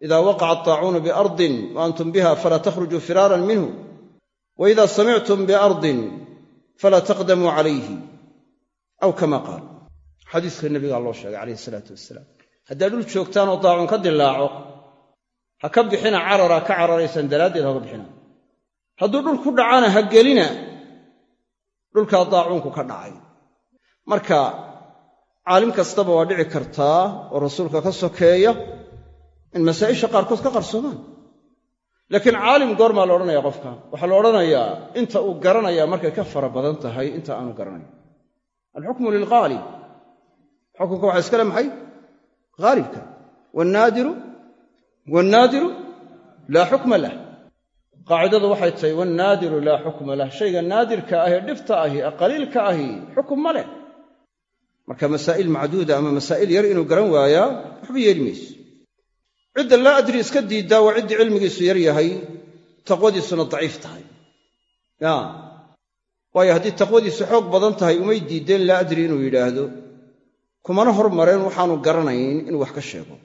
S1: idaa waqaca daacuunu biardin wa antum biha falaa takhrujuu firaaran minhu wa idaa samictum biardin falaa taqdamuu calayhi. Aw kama qaal. Xadiiska nebigaa loo sheegay calayhi isalaatu wasalaam haddaad dhul joogtaan oo daacuun ka dilaaco ha ka bixina carara ka cararaysaan daraaddeed haka bixina. Hadduu dhul ku dhacana ha gelina dhulkaa daacuunku ka dhacay. Marka caalim kastaba waa dhici kartaa oo rasuulka ka sokeeya in masaa'isha qaarkood ka qarsoomaan. Laakiin caalim goormaa la odhanaya qofka. Waxaa la odhanayaa inta uu garanayaa markay ka fara badan tahay inta aanu garanayn. Alxukmu lilghaalib. Xukunka waxaa iskale maxay? Haalibka wanaadiru waannaadiru laa xukma lah. Qaacidadu waxay tahay wannaadiru laa xukma lah. Shayga naadirka ahee dhifta ahi ee qaliilka ahi xukum ma leh marka masaa'il macduuda ama masaa'il yar inuu garan waayaa waxba yeeli mayso. Cidda laa adri iska diiddaa waa ciddii cilmigiisu yar yahay taqwadiisuna daciif tahay. Ya. Waayo haddii taqwadiisu xoog badan tahay umay diiddeen laa adri inuu yidhaahdo kumana hormareen waxaanu garanayn inuu wax ka sheego.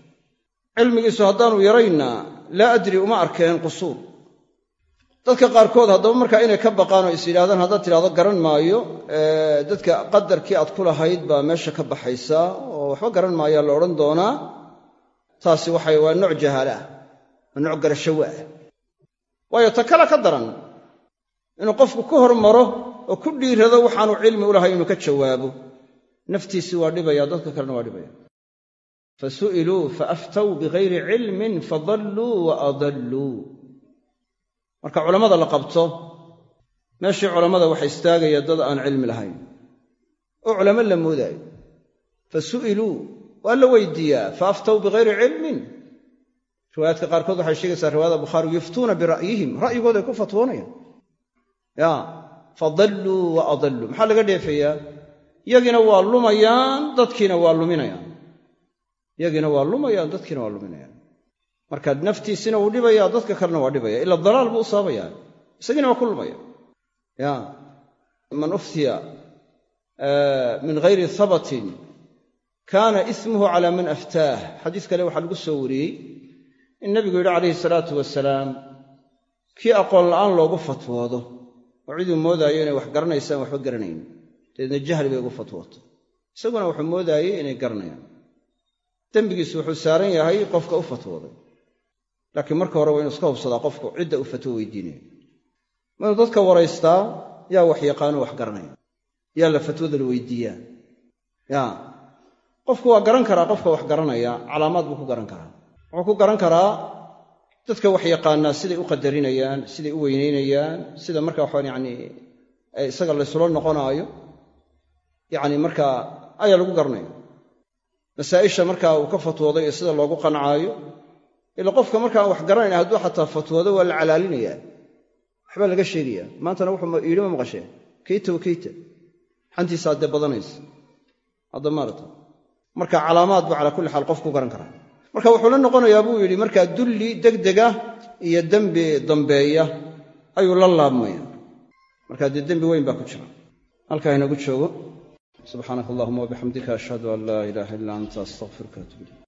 S1: Cilmigiisu haddaanu yaraynna laa adri uma arkeen qusuur dadka qaarkood haddaba markaa inay ka baqaan oo is yidhahdaan haddaad tidhahdo garan maayo dadka qadarkii aad ku lahayd baa meesha ka baxaysa oo waxba garan maayaa la odhan doonaa. Taasi waxay waa nooc jahaala ah waa nooc garashawa ah waayo ta kale ka daran inuu qofku ku hormaro oo ku dhiirado waxaanu cilmi u lahay inuu ka jawaabo. Naftiisii waa dhibaya dadka kalena waa dhibaya. Fa su'iluu fa aftaw bigayri cilmin fadalluu wa adalluu marka culammada la qabto meeshii culammada waxa istaagaya dad aan cilmi lahayn. Oo culamo la moodaayo fa su'iluu waa la weydiiyaa fa aftaw bigayri cilmin. Riwaayaadka qaarkood waxay sheegaysaa riwaayada bukhaari yuftuuna bira'yihim. Ra'yigooday ku fatwoonayaan. Ya fadalluu wa adalluu. Maxaa laga dheefayaa yagiina waa lumayaan dadkiina waa luminayaan. Yagiina waa lumayaan dadkiina waa luminayaan marka naftiisina wuu dhibaya dadka kalena waa dhibaya ila dalaal buu u sababaya isagiina waa ku lumaya. Ya man uftiya min hayri habatin kaana ismuhu calaa man aftaah xadiis kale waxaa lagu soo wariyey in nabigu yidhi calayhi salaatu wasalaam kii aqoon la'aan loogu fatwoodo oo ciduu moodaayo inay wax garanaysaan waxba garanayn. Dabeedna jahli bay ugu fatwooto. Isaguna wuxuu moodaayey inay garanayaan. Dembigiisu wuxuu saaran yahay qofka u fatwooday laakiin marka hore waa inu iska hubsadaa qofku cidda uu fatwo weydiinaya waa inuu dadka waraystaa yaa wax yaqaano wax garanaya. Yaa la fatwada la weydiiyaa. Ya qofku waa garan karaa qofka wax garanaya calaamaad buu ku garan karaa. Wuxuu ku garan karaa dadka wax yaqaanaa siday u qadarinayaan siday u weynaynayaan sida marka waxaan yacni isaga laysula noqonaayo yacni markaa ayaa lagu garanaya masaa'isha markaa uu ka fatwooday ee sida loogu qancaayo ila qofka markaan wax garanayn hadduu xataa fatwoodo waa la calaalinayaa. Waxbaa laga sheegaya maantana wuxuu yidhi ma maqasheen kayta wa kayta. Xantiisaa dee badanaysa. Hadda maarata marka calaamaad buu calaa kulli xaal qof ku garan karaa. Marka wuxuu la noqonayaa buu yidhi markaa dulli degdega iyo dembi dambeeya ayuu la laabmaya markaa dee dembi weyn baa ku jira. Halkaa inagu joogo. Subxaanaka allahuma wabixamdika ashhadu an laa ilaaha illa anta astaqfiruka atub ilayk